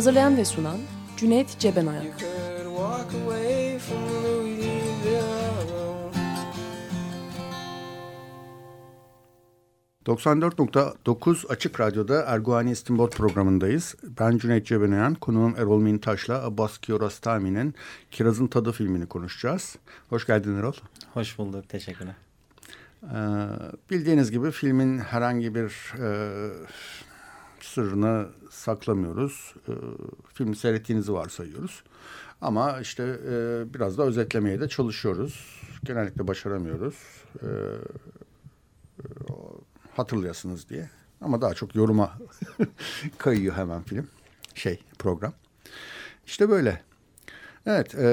Hazırlayan ve sunan Cüneyt Cebenayak. 94.9 Açık Radyo'da Erguani İstinbot programındayız. Ben Cüneyt Cebenayan, konuğum Erol Mintaş'la Abbas Kiarostami'nin Kirazın Tadı filmini konuşacağız. Hoş geldin Erol. Hoş bulduk, teşekkürler. Ee, bildiğiniz gibi filmin herhangi bir e, sırrını saklamıyoruz. E, filmi seyrettiğinizi varsayıyoruz. Ama işte e, biraz da özetlemeye de çalışıyoruz. Genellikle başaramıyoruz. E, e, hatırlayasınız diye. Ama daha çok yoruma kayıyor hemen film. Şey program. İşte böyle. Evet. E,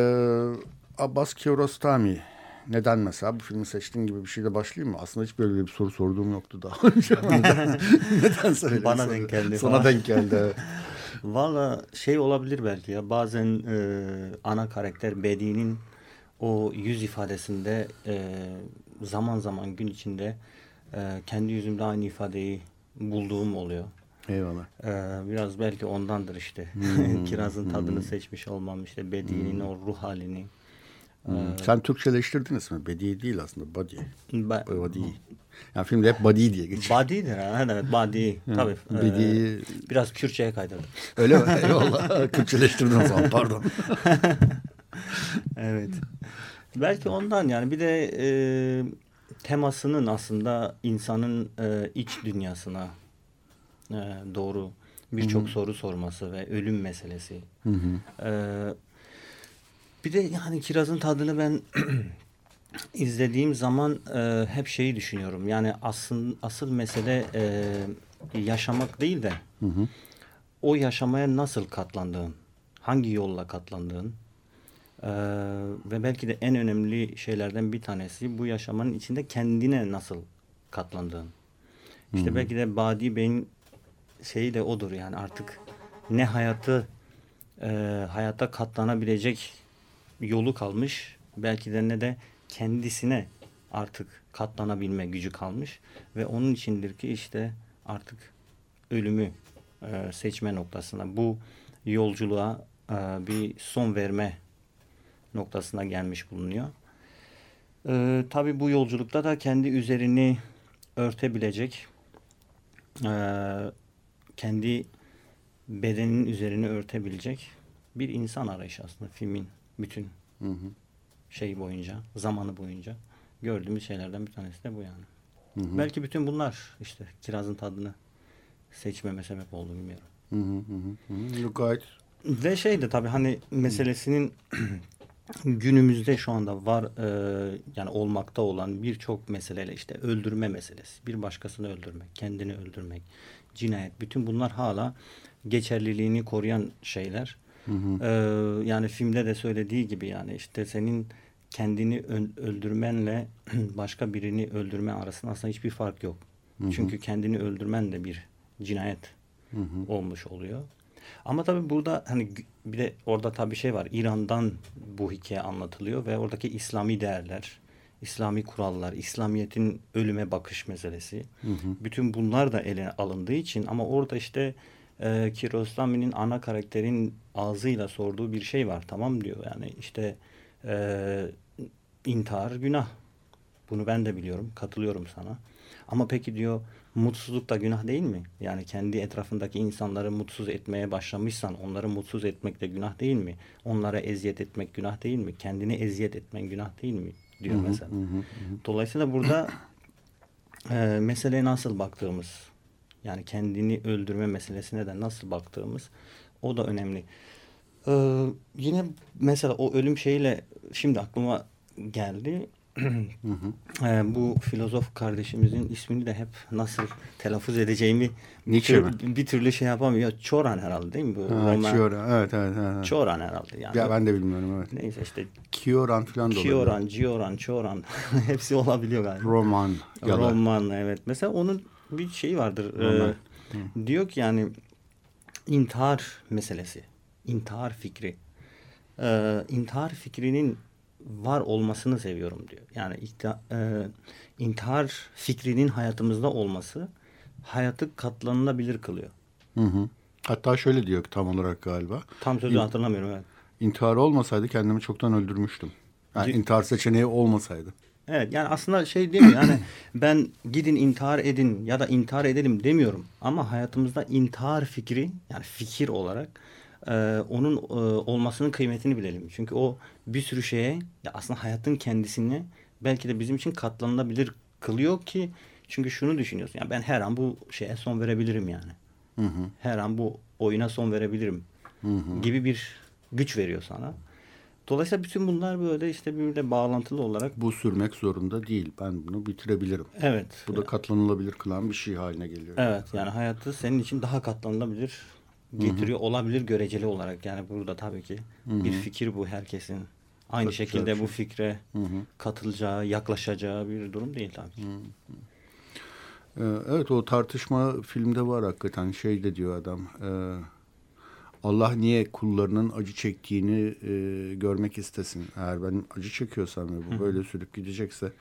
Abbas Kiarostami neden mesela bu filmi seçtiğin gibi bir şeyle başlayayım mı? Aslında hiç böyle bir soru sorduğum yoktu daha önce. neden, neden? Bana denk geldi. Sana denk geldi. Valla şey olabilir belki ya bazen e, ana karakter Bedi'nin o yüz ifadesinde e, zaman zaman gün içinde e, kendi yüzümde aynı ifadeyi bulduğum oluyor. Eyvallah. Ee, biraz belki ondandır işte. Hmm. Kirazın tadını hmm. seçmiş olmam işte Bedi'nin hmm. o ruh halini. Hmm. Sen Türkçeleştirdin ismi. Bedi değil aslında. Body. Ba body. Yani filmde hep body diye geçiyor. Body'dir ha. Evet body. Tabii. Bedi. Ee, biraz Kürtçe'ye kaydırdım. Öyle mi? Eyvallah. Kürtçeleştirdin o zaman. Pardon. evet. Belki ondan yani bir de e, temasının aslında insanın e, iç dünyasına e, doğru birçok soru sorması ve ölüm meselesi. Hı hı. E, bir de yani kirazın tadını ben izlediğim zaman e, hep şeyi düşünüyorum. Yani asıl asıl mesele e, yaşamak değil de hı hı. o yaşamaya nasıl katlandığın, hangi yolla katlandığın e, ve belki de en önemli şeylerden bir tanesi bu yaşamanın içinde kendine nasıl katlandığın. İşte hı hı. belki de Badi Bey'in şeyi de odur yani artık ne hayatı e, hayata katlanabilecek yolu kalmış. Belki de ne de kendisine artık katlanabilme gücü kalmış. Ve onun içindir ki işte artık ölümü e, seçme noktasına bu yolculuğa e, bir son verme noktasına gelmiş bulunuyor. E, Tabi bu yolculukta da kendi üzerini örtebilecek kendi bedenin üzerini örtebilecek bir insan arayışı aslında filmin bütün hı hı. şey boyunca, zamanı boyunca gördüğümüz şeylerden bir tanesi de bu yani. Hı hı. Belki bütün bunlar işte kirazın tadını seçmeme sebep oldu bilmiyorum. Hı hı hı. hı. Gayet. Ve şey de tabii hani meselesinin günümüzde şu anda var e, yani olmakta olan birçok meseleyle işte öldürme meselesi, bir başkasını öldürmek, kendini öldürmek, cinayet bütün bunlar hala geçerliliğini koruyan şeyler. Hı hı. Ee, yani filmde de söylediği gibi yani işte senin kendini öldürmenle başka birini öldürme arasında aslında hiçbir fark yok. Hı hı. Çünkü kendini öldürmen de bir cinayet hı hı. olmuş oluyor. Ama tabii burada hani bir de orada tabii şey var. İran'dan bu hikaye anlatılıyor ve oradaki İslami değerler, İslami kurallar, İslamiyet'in ölüme bakış meselesi. Hı hı. Bütün bunlar da ele alındığı için ama orada işte e, Kiarostami'nin ana karakterin ağzıyla sorduğu bir şey var. Tamam diyor yani işte e, intihar günah. Bunu ben de biliyorum. Katılıyorum sana. Ama peki diyor mutsuzluk da günah değil mi? Yani kendi etrafındaki insanları mutsuz etmeye başlamışsan onları mutsuz etmek de günah değil mi? Onlara eziyet etmek günah değil mi? Kendini eziyet etmen günah değil mi? Diyor hı hı, mesela. Hı hı. Dolayısıyla burada e, meseleye nasıl baktığımız yani kendini öldürme meselesine de nasıl baktığımız o da önemli. Ee, yine mesela o ölüm şeyle şimdi aklıma geldi. e, bu filozof kardeşimizin ismini de hep nasıl telaffuz edeceğimi Nietzsche bir, bir türlü şey yapamıyor. Çoran herhalde değil mi? Bu Ha, Roman- Kioran. Evet, evet, evet. Çoran herhalde yani. Ya ben de bilmiyorum evet. Neyse işte Kioran falan da. Kioran, Gioran, Çoran hepsi olabiliyor galiba. Roman ya Roman evet. Mesela onun bir şeyi vardır. Ee, diyor ki yani intihar meselesi. intihar fikri. Ee, intihar fikrinin var olmasını seviyorum diyor. Yani e, intihar fikrinin hayatımızda olması hayatı katlanılabilir kılıyor. Hı hı. Hatta şöyle diyor tam olarak galiba. Tam sözü İn- hatırlamıyorum evet. İntihar olmasaydı kendimi çoktan öldürmüştüm. Yani intihar seçeneği olmasaydı. Evet yani aslında şey değil mi yani ben gidin intihar edin ya da intihar edelim demiyorum. Ama hayatımızda intihar fikri yani fikir olarak e, onun e, olmasının kıymetini bilelim. Çünkü o bir sürü şeye ya aslında hayatın kendisini belki de bizim için katlanılabilir kılıyor ki çünkü şunu düşünüyorsun ya ben her an bu şeye son verebilirim yani. Hı hı. Her an bu oyuna son verebilirim Hı hı. gibi bir güç veriyor sana. Dolayısıyla bütün bunlar böyle işte birbirine bağlantılı olarak Bu sürmek zorunda değil. Ben bunu bitirebilirim. evet. Bu da katlanılabilir kılan bir şey haline geliyor. Evet yani hayatı senin için daha katlanılabilir getiriyor olabilir göreceli olarak. Yani burada tabii ki bir fikir bu herkesin. Aynı Çok şekilde bir bu şey. fikre Hı hı. katılacağı, yaklaşacağı bir durum değil tabii ki. Ee, Evet o tartışma filmde var hakikaten. Şey de diyor adam. e, Allah niye kullarının acı çektiğini e, görmek istesin. Eğer ben acı çekiyorsam ve bu böyle sürüp gidecekse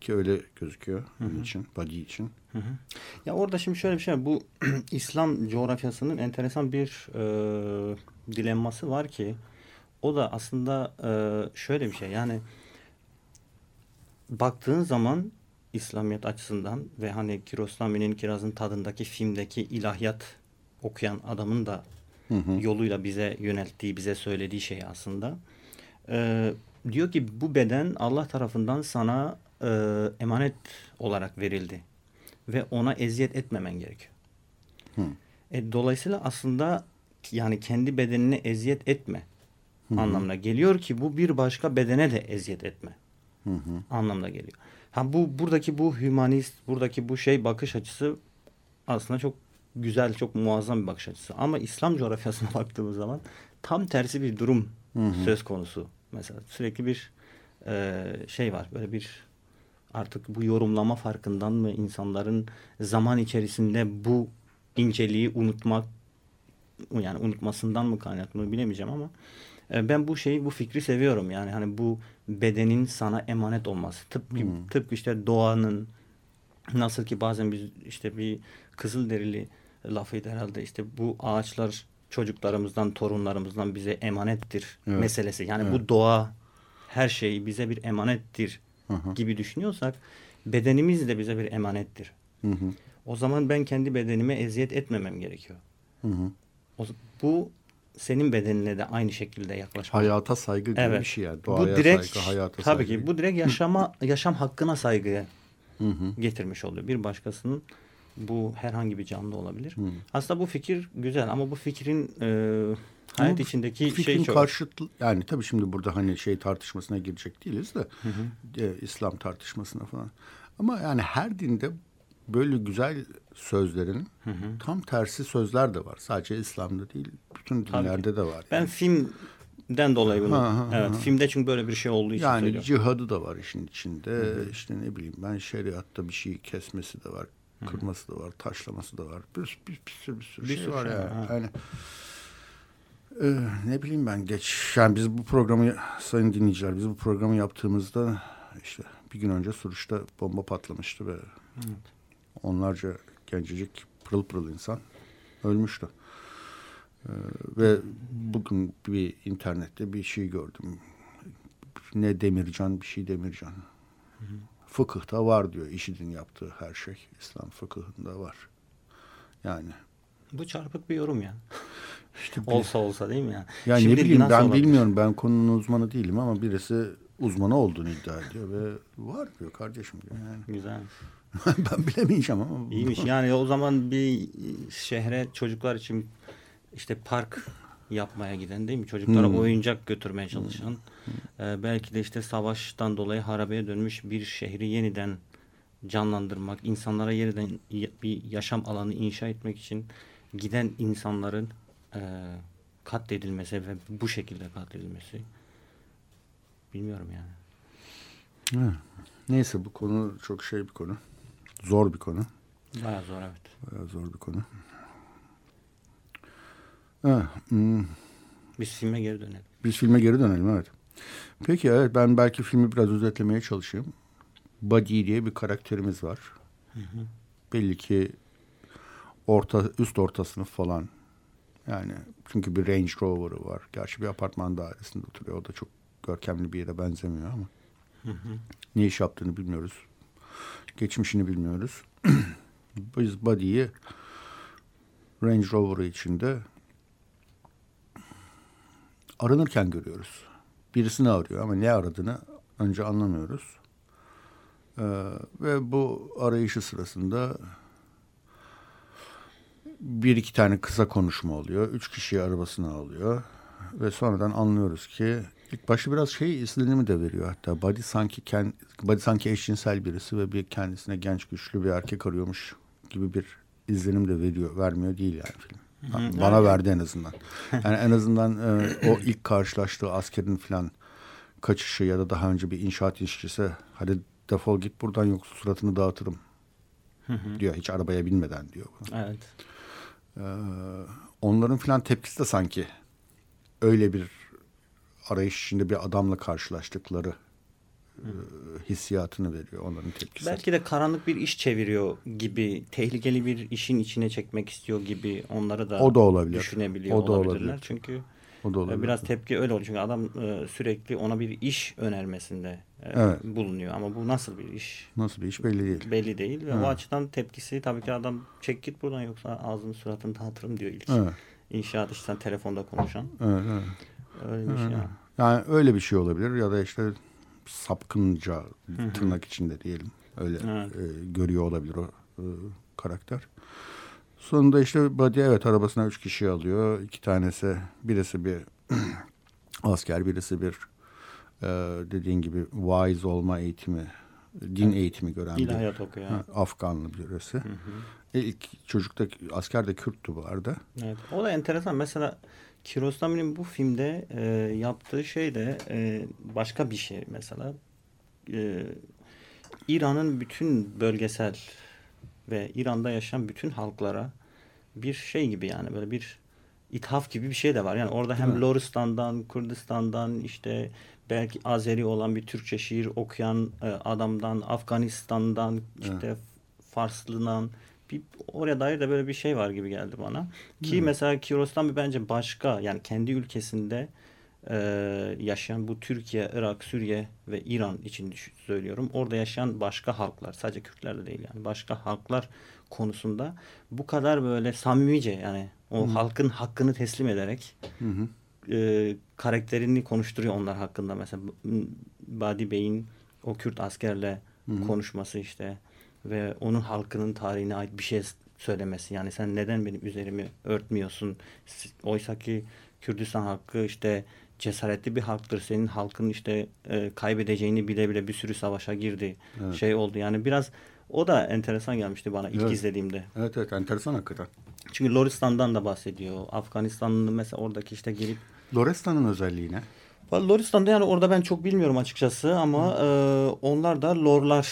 ki öyle gözüküyor onun için, body için. Hı hı. Ya orada şimdi şöyle bir şey var. Bu İslam coğrafyasının enteresan bir e, dilemması var ki o da aslında e, şöyle bir şey. Yani baktığın zaman İslamiyet açısından ve hani Kiarostami'nin Kiraz'ın tadındaki filmdeki ilahiyat okuyan adamın da Hı hı. yoluyla bize yönelttiği, bize söylediği şey aslında. Ee, diyor ki bu beden Allah tarafından sana e, emanet olarak verildi ve ona eziyet etmemen gerekiyor. Hı. E, dolayısıyla aslında yani kendi bedenine eziyet etme anlamına geliyor ki bu bir başka bedene de eziyet etme Hı hı. anlamına geliyor. Ha bu buradaki bu hümanist, buradaki bu şey bakış açısı aslında çok güzel, çok muazzam bir bakış açısı. Ama İslam coğrafyasına baktığımız zaman tam tersi bir durum söz konusu. Mesela sürekli bir e, şey var, böyle bir artık bu yorumlama farkından mı insanların zaman içerisinde bu inceliği unutmak yani unutmasından mı kaynaklı bilemeyeceğim ama e, ben bu şeyi bu fikri seviyorum yani hani bu bedenin sana emanet olması tıpkı tıpkı işte doğanın nasıl ki bazen biz işte bir kızıl derili lafıydı herhalde işte bu ağaçlar çocuklarımızdan torunlarımızdan bize emanettir Evet. meselesi yani Evet. bu doğa her şey bize bir emanettir Hı hı. gibi düşünüyorsak bedenimiz de bize bir emanettir. Hı hı. O zaman ben kendi bedenime eziyet etmemem gerekiyor. Hı hı. O, bu senin bedenine de aynı şekilde yaklaşmak. Hayata saygı gibi Evet. bir şey yani. bu Doğaya direkt saygı, hayata tabii saygı. ki bu direkt yaşama yaşam hakkına hı. getirmiş oluyor. Bir başkasının bu herhangi bir canlı olabilir. Hı. Aslında bu fikir güzel ama bu fikrin e, Ama hayat bu içindeki fikrin şey çok. karşıtlı yani tabii şimdi burada hani şey tartışmasına girecek değiliz de e, İslam tartışmasına falan. Ama yani her dinde böyle güzel sözlerin tam tersi sözler de var. Sadece İslam'da değil, bütün Tabii dinlerde de var. Ben Yani, filmden dolayı bunu. Ha, ha, evet, ha. filmde çünkü böyle bir şey olduğu için yani söylüyorum. cihadı da var işin içinde. İşte ne bileyim ben şeriatta bir şey kesmesi de var, kırması da var, taşlaması da var. Bir, bir, bir sürü bir sürü Bir şey sürü var şey yani. ha. yani e, ne bileyim ben geç yani biz bu programı sayın dinleyiciler biz bu programı yaptığımızda işte bir gün önce Suruç'ta bomba patlamıştı ve onlarca gencecik pırıl pırıl insan ölmüştü. Ee, ve bugün bir internette bir şey gördüm. Ne Demircan bir şey Demircan. Fıkıhta var diyor. IŞİD'in yaptığı her şey. İslam fıkıhında var. Yani Bu çarpık bir yorum ya. işte bir- Olsa olsa değil mi yani? ya ne Şimdi bileyim nasıl ben olabilir? bilmiyorum. Ben konunun uzmanı değilim ama birisi uzmanı olduğunu iddia ediyor ve var diyor kardeşim diyor yani. Güzel. ben bilemeyeceğim ama. İyiymiş. Yani o zaman bir şehre çocuklar için işte park yapmaya giden değil mi? Çocuklara Hmm. oyuncak götürmeye çalışan. e, belki de işte savaştan dolayı harabeye dönmüş bir şehri yeniden canlandırmak, insanlara yeniden bir yaşam alanı inşa etmek için giden insanların e, katledilmesi ve bu şekilde katledilmesi. Bilmiyorum yani. Ha. Neyse bu konu çok şey bir konu. Zor bir konu. Bayağı zor evet. Bayağı zor bir konu. Ha, hmm. Biz filme geri dönelim. Biz filme geri dönelim evet. Peki evet ben belki filmi biraz özetlemeye çalışayım. Buddy diye bir karakterimiz var. Belli ki orta üst orta sınıf falan. Yani çünkü bir Range Rover'ı var. Gerçi bir apartman dairesinde oturuyor. O da çok görkemli bir yere benzemiyor ama. Ne iş yaptığını bilmiyoruz. Geçmişini bilmiyoruz. Biz Buddy'yi Range Rover'ı içinde aranırken görüyoruz. Birisini arıyor ama ne aradığını önce anlamıyoruz. Ee, ve bu arayışı sırasında bir iki tane kısa konuşma oluyor. Üç kişiyi arabasına alıyor. Ve sonradan anlıyoruz ki ilk başta biraz şey izlenimi de veriyor hatta. Buddy sanki, kend, Buddy sanki eşcinsel birisi ve bir kendisine genç güçlü bir erkek arıyormuş gibi bir izlenim de veriyor. Vermiyor değil yani film. Bana evet. verdi en azından. Yani en azından e, o ilk karşılaştığı askerin falan kaçışı ya da daha önce bir inşaat işçisi hadi defol git buradan yoksa suratını dağıtırım diyor. Hiç arabaya binmeden diyor. Evet. Ee, onların filan tepkisi de sanki öyle bir arayış içinde bir adamla karşılaştıkları hissiyatını veriyor onların tepkisi. Belki de karanlık bir iş çeviriyor gibi, tehlikeli bir işin içine çekmek istiyor gibi onları da O da olabilir. düşünebiliyor O da olabilirler. olabilir. Çünkü o da e, olabilir. biraz tepki öyle oluyor. Çünkü adam e, sürekli ona bir iş önermesinde e, Evet. bulunuyor. Ama bu nasıl bir iş Nasıl bir iş belli değil. belli değil. Ve Evet. o açıdan tepkisi tabii ki adam çek git buradan yoksa ağzını suratını dağıtırım diyor ilk. Evet, İnşaat işten telefonda konuşan. evet, evet. Öyle bir şey. Evet. Yani öyle bir şey olabilir ya da işte sapkınca tırnak içinde diyelim. Öyle Evet. e, görüyor olabilir o e, karakter. Sonunda işte Buddy evet arabasına üç kişi alıyor. İki tanesi birisi bir asker birisi bir e, dediğin gibi wise olma eğitimi din eğitimi gören bir İlahiyat okuyor. ha, Afganlı birisi. E, İlk çocukta asker de Kürttü bu arada. Evet. O da enteresan. Mesela Kiarostami'nin bu filmde e, yaptığı şey de e, başka bir şey mesela. E, İran'ın bütün bölgesel ve İran'da yaşayan bütün halklara bir şey gibi yani böyle bir ithaf gibi bir şey de var. Yani orada hem Evet. Loristan'dan, Kürdistan'dan işte belki Azeri olan bir Türkçe şiir okuyan e, adamdan, Afganistan'dan, işte Farslı'dan bir oraya dair de böyle bir şey var gibi geldi bana. Ki mesela Kiarostami bence başka yani kendi ülkesinde e, yaşayan bu Türkiye, Irak, Suriye ve İran için söylüyorum. Orada yaşayan başka halklar, sadece Kürtler de değil yani başka halklar konusunda bu kadar böyle samimice yani o halkın hakkını teslim ederek hı. e, karakterini konuşturuyor onlar hakkında. Mesela Badi Bey'in o Kürt askerle konuşması işte ve onun halkının tarihine ait bir şey söylemesi. Yani sen neden benim üzerimi örtmüyorsun? Oysa ki Kürdistan halkı işte cesaretli bir halktır. Senin halkın işte e, kaybedeceğini bile bile bir sürü savaşa girdi. Evet. Şey oldu. Yani biraz o da enteresan gelmişti bana ilk Evet. izlediğimde. Evet evet enteresan hakikaten. Çünkü Loristan'dan da bahsediyor. Afganistan'ın mesela oradaki işte gelip Lorestan'ın özelliği ne? Loristan'da yani orada ben çok bilmiyorum açıkçası ama e, onlar da Lorlar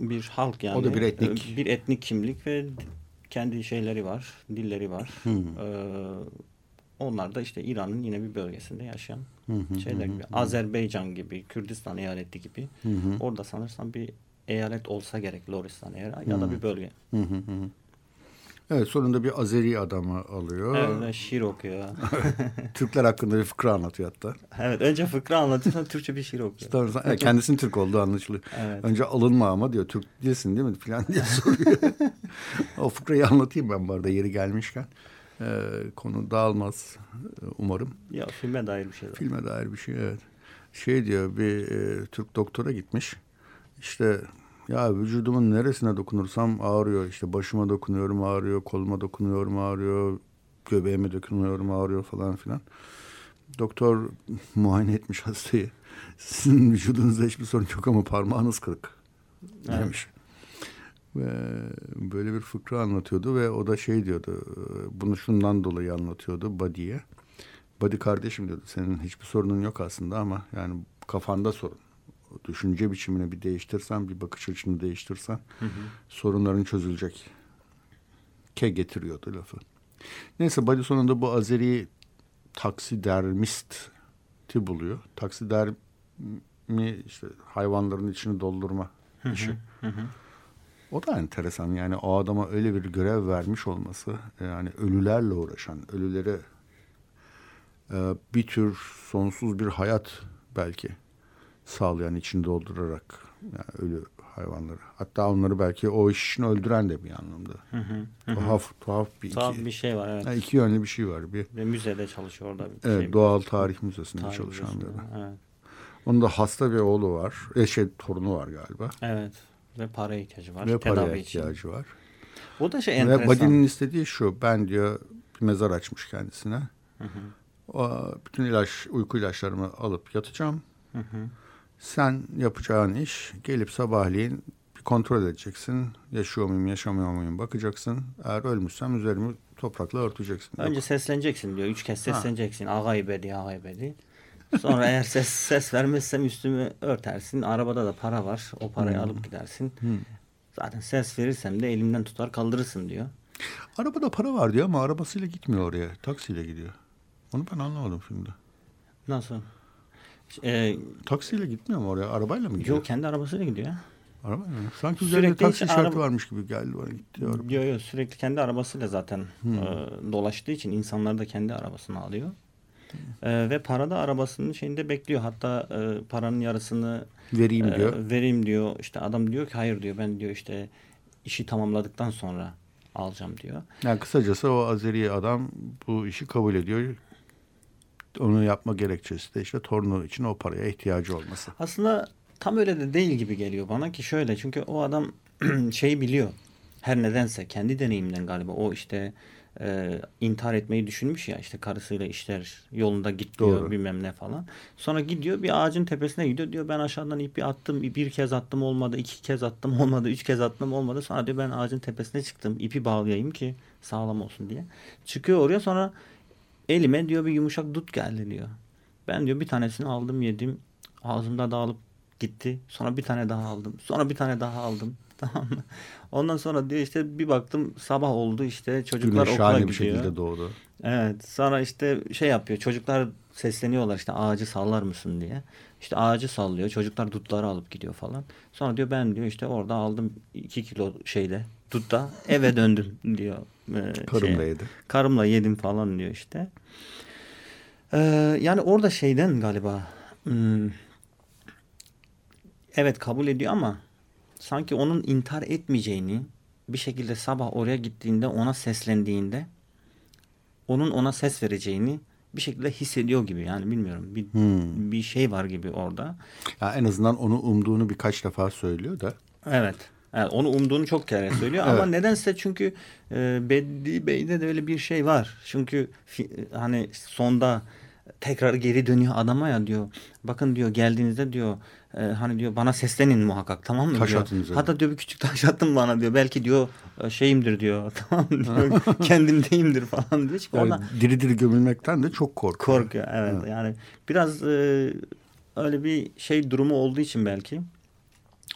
bir halk yani. O da bir etnik. E, Bir etnik kimlik ve kendi şeyleri var, dilleri var. E, onlar da işte İran'ın yine bir bölgesinde yaşayan şeyler gibi. Azerbaycan gibi, Kürdistan eyaleti gibi. Orada sanırsam bir eyalet olsa gerek Loristan eğer ya da bir bölge. Hı hı hı. Evet sonunda bir Azeri adamı alıyor. Evet, ve şiir okuyor. Türkler hakkında bir fıkra anlatıyor hatta. evet, önce fıkra anlatıyor sonra Türkçe bir şiir okuyor. Evet, kendisinin Türk olduğu anlaşılıyor. Evet. Önce alınma ama diyor Türk değilsin değil mi falan diye soruyor. o fıkrayı anlatayım ben bu arada yeri gelmişken. Ee, konu dağılmaz e, umarım. Ya filme dair bir şey. Filme dair bir şey evet. Şey diyor bir e, Türk doktora gitmiş. İşte ya vücudumun neresine dokunursam ağrıyor. İşte başıma dokunuyorum ağrıyor, koluma dokunuyorum ağrıyor. göbeğime dökülmüyorum ağrıyor falan filan. Doktor muayene etmiş hastayı. Sizin vücudunuzda hiçbir sorun yok ama parmağınız kırık demiş. Ve böyle bir fıkra anlatıyordu ve o da şey diyordu. Bunu şundan dolayı anlatıyordu Buddy'ye. Buddy kardeşim diyordu. Senin hiçbir sorunun yok aslında ama yani kafanda sorun. Düşünce biçimini bir değiştirsen, bir bakış açını değiştirsen hı hı. sorunların çözülecek. Ke getiriyordu lafı. Neyse Buddy sonunda bu Azeri taksidermisti buluyor. Taksidermi işte hayvanların içini doldurma işi. Hı hı. O da enteresan yani o adama öyle bir görev vermiş olması yani ölülerle uğraşan, ölülere e, bir tür sonsuz bir hayat belki sağlayan içini doldurarak yani ölü hayvanları. Hatta onları belki o iş için öldüren de bir anlamda. Hı hı, hı. Tuhaf tuhaf bir tuhaf iki, bir şey var evet. Yani iki yönlü bir şey var. Bir, Ve müzede çalışıyor orada. Bir evet, şey Doğal Tarih Müzesi'nde tarih çalışan bir adam. Evet. Onun da hasta bir oğlu var. E şey torunu var galiba. Evet. Ve para ihtiyacı var. Ve para ihtiyacı için. var. O da şey enteresan. Ve Buddy'nin istediği şu. Ben diyor bir mezar açmış kendisine. Hı hı. O, bütün ilaç, uyku ilaçlarımı alıp yatacağım. Hı hı. Sen yapacağın iş gelip sabahleyin bir kontrol edeceksin. Yaşıyor muyum, yaşamıyor muyum bakacaksın. Eğer ölmüşsem üzerimi toprakla örteceksin. Önce Yok. sesleneceksin diyor. Üç kez sesleneceksin. Ha. Ağaybedi, ağaybedi. Sonra eğer ses ses vermezsem üstümü örtersin. Arabada da para var. O parayı hmm. alıp gidersin. Hmm. Zaten ses verirsem de elimden tutar kaldırırsın diyor. Arabada para var diyor ama arabasıyla gitmiyor oraya. Taksiyle gidiyor. Onu ben anlamadım filmde. Nasıl? Ee, Taksiyle gitmiyor mu oraya? Arabayla mı gidiyor? Yok kendi arabasıyla gidiyor. Arabayla mı? Sanki üzerinde taksi işareti araba... varmış gibi geldi bana gitti. Araba. Yok yok sürekli kendi arabasıyla zaten hmm. e, dolaştığı için insanlar da kendi arabasını alıyor. E, ve para da arabasının şeyinde bekliyor. Hatta e, paranın yarısını vereyim e, diyor. Vereyim diyor. İşte adam diyor ki hayır diyor ben diyor işte işi tamamladıktan sonra alacağım diyor. Yani kısacası o Azeri adam bu işi kabul ediyor. Onu yapma gerekçesi de işte torunu için o paraya ihtiyacı olması. Aslında tam öyle de değil gibi geliyor bana ki şöyle çünkü o adam şeyi biliyor. Her nedense kendi deneyimden galiba o işte e, intihar etmeyi düşünmüş ya işte karısıyla işler yolunda gitmiyor Doğru. bilmem ne falan. Sonra gidiyor bir ağacın tepesine gidiyor diyor ben aşağıdan ipi attım bir kez attım olmadı iki kez attım olmadı üç kez attım olmadı sonra diyor ben ağacın tepesine çıktım ipi bağlayayım ki sağlam olsun diye. Çıkıyor oraya sonra elime diyor bir yumuşak dut geldi diyor. Ben diyor bir tanesini aldım yedim ağzımda dağılıp gitti sonra bir tane daha aldım sonra bir tane daha aldım Tamam mı? Ondan sonra diyor işte bir baktım sabah oldu işte çocuklar Güneş okula gidiyor. bir şekilde doğdu. Evet sonra işte şey yapıyor çocuklar sesleniyorlar işte ağacı sallar mısın diye. İşte ağacı sallıyor çocuklar dutları alıp gidiyor falan. Sonra diyor ben diyor işte orada aldım iki kilo şeyde dutta eve döndüm diyor. Ee, Karımla şey, yedim. Karımla yedim falan diyor işte. Ee, yani orada şeyden galiba hmm, evet kabul ediyor ama sanki onun intihar etmeyeceğini bir şekilde sabah oraya gittiğinde ona seslendiğinde onun ona ses vereceğini bir şekilde hissediyor gibi yani bilmiyorum bir, hmm. bir şey var gibi orada. Ya en azından onu umduğunu birkaç defa söylüyor da. Evet. Yani onu umduğunu çok kere söylüyor evet. ama nedense çünkü e, Beddi Bey'de de öyle bir şey var. Çünkü fi, hani sonda tekrar geri dönüyor adama ya diyor. Bakın diyor geldiğinizde diyor e, hani diyor bana seslenin muhakkak tamam mı taş diyor. Hatta diyor bir küçük taş attın bana diyor. Belki diyor e, şeyimdir diyor. Tamam diyor. kendimdeyimdir falan diyor. Çünkü yani ona, diri diri gömülmekten de çok korkuyor. Korkuyor evet. evet. Yani biraz e, öyle bir şey durumu olduğu için belki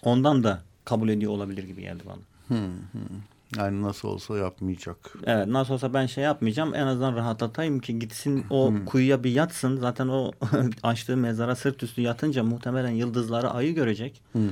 ondan da kabul ediyor olabilir gibi geldi bana. Hmm, hmm. Yani nasıl olsa yapmayacak. Evet nasıl olsa ben şey yapmayacağım. En azından rahatlatayım ki gitsin o hmm. kuyuya bir yatsın. Zaten o açtığı mezara sırt üstü yatınca muhtemelen yıldızları ayı görecek. Hmm.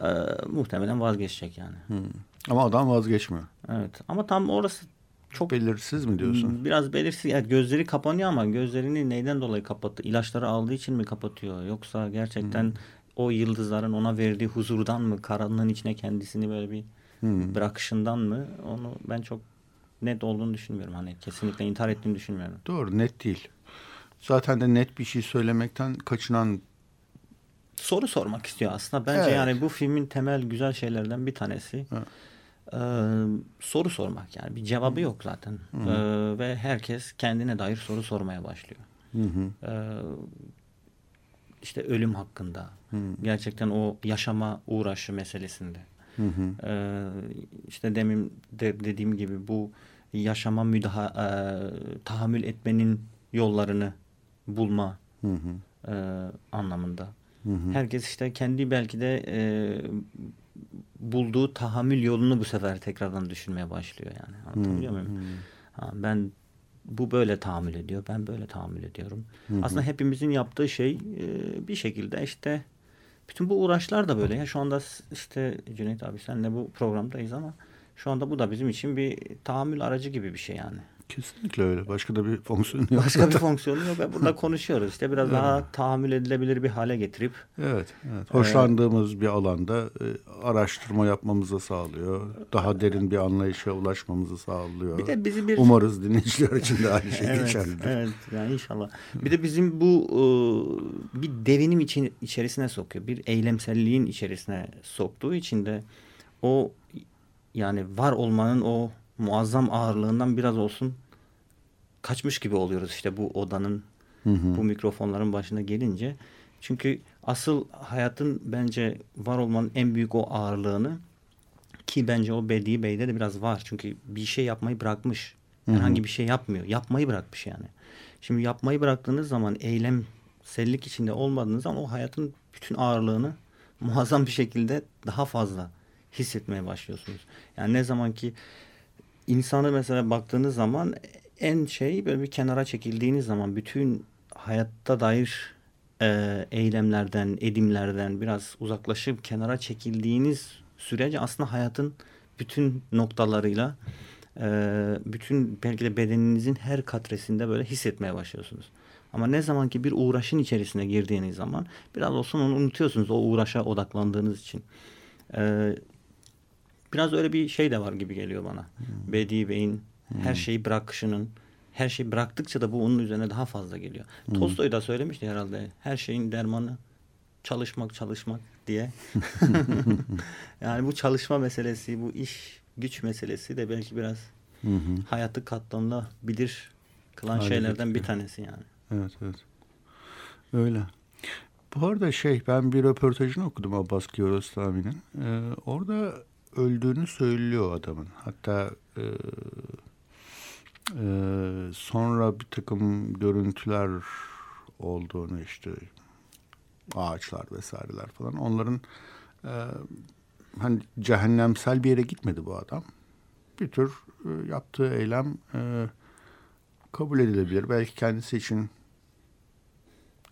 Ee, muhtemelen vazgeçecek yani. Hmm. Ama adam vazgeçmiyor. Evet ama tam orası çok belirsiz mi diyorsun? Hmm, biraz belirsiz. Evet, gözleri kapanıyor ama gözlerini neyden dolayı kapattı? İlaçları aldığı için mi kapatıyor? Yoksa gerçekten hmm. O yıldızların ona verdiği huzurdan mı? Karanlığın içine kendisini böyle bir hmm. bırakışından mı onu ben çok net olduğunu düşünmüyorum. Hani kesinlikle intihar ettiğini düşünmüyorum. Doğru net değil. Zaten de net bir şey söylemekten kaçınan soru sormak istiyor aslında. Bence evet. yani bu filmin temel güzel şeylerden bir tanesi. e, soru sormak yani bir cevabı yok zaten e, ve herkes kendine dair soru sormaya başlıyor. Hı hı. E, işte ölüm hakkında gerçekten o yaşama uğraşı meselesinde. Hı hı. E, işte demin de dediğim gibi bu yaşama müdaha e, tahammül etmenin yollarını bulma Hı hı. e, anlamında. Hı hı. Herkes işte kendi belki de e, bulduğu tahammül yolunu bu sefer tekrardan düşünmeye başlıyor yani. Anlatabiliyor muyum? Ha, ben bu böyle tahammül ediyor. Ben böyle tahammül ediyorum. Aslında hepimizin yaptığı şey e, bir şekilde işte bütün bu uğraşlar da böyle. Ya şu anda işte Cüneyt abi senle bu programdayız ama şu anda bu da bizim için bir tahammül aracı gibi bir şey yani. Kesinlikle öyle. Başka da bir fonksiyonu yok. Başka bir fonksiyonu yok ve burada konuşuyoruz. İşte biraz daha tahammül edilebilir bir hale getirip Evet, evet. Hoşlandığımız bir alanda e, araştırma yapmamızı sağlıyor. Daha derin bir anlayışa ulaşmamızı sağlıyor. bir de bizi bir Umarız dinleyiciler için de aynı şey evet, geçerlidir. evet yani inşallah. Bir de bizim bu e, bir devinim için içerisine sokuyor. Bir eylemselliğin içerisine soktuğu için de o yani var olmanın o muazzam ağırlığından biraz olsun kaçmış gibi oluyoruz işte bu odanın bu mikrofonların başına gelince. Çünkü asıl hayatın bence var olmanın en büyük o ağırlığını ki bence o Bedi Bey'de de biraz var. Çünkü bir şey yapmayı bırakmış. Herhangi bir şey yapmıyor. Yapmayı bırakmış yani. Şimdi yapmayı bıraktığınız zaman eylemsellik içinde olmadığınız zaman o hayatın bütün ağırlığını muazzam bir şekilde daha fazla hissetmeye başlıyorsunuz. Yani ne zaman ki insanı mesela baktığınız zaman en şey böyle bir kenara çekildiğiniz zaman bütün hayatta dair e, eylemlerden, edimlerden biraz uzaklaşıp kenara çekildiğiniz sürece aslında hayatın bütün noktalarıyla e, bütün belki de bedeninizin her katresinde böyle hissetmeye başlıyorsunuz. Ama ne zaman ki bir uğraşın içerisine girdiğiniz zaman biraz olsun onu unutuyorsunuz o uğraşa odaklandığınız için. E, biraz öyle bir şey de var gibi geliyor bana. Bedi Bey'in her şeyi bırakışının her şeyi bıraktıkça da bu onun üzerine daha fazla geliyor. Tolstoy da söylemişti herhalde. Her şeyin dermanı çalışmak çalışmak diye. yani bu çalışma meselesi, bu iş güç meselesi de belki biraz hayatı katlanılabilir kılan Hale şeylerden bir tanesi yani. Evet, evet. Öyle. Bu arada şey ben bir röportajını okudum Abbas Kiarostami'nin. Ee, orada öldüğünü söylüyor adamın. Hatta e, e, sonra bir takım görüntüler olduğunu işte ağaçlar vesaireler falan onların e, hani cehennemsel bir yere gitmedi bu adam. Bir tür e, yaptığı eylem e, kabul edilebilir. Belki kendisi için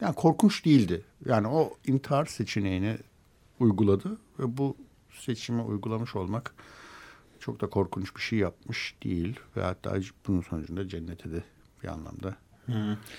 yani korkunç değildi. Yani o intihar seçeneğini uyguladı ve bu seçimi uygulamış olmak çok da korkunç bir şey yapmış değil. Ve hatta bunun sonucunda cennete de bir anlamda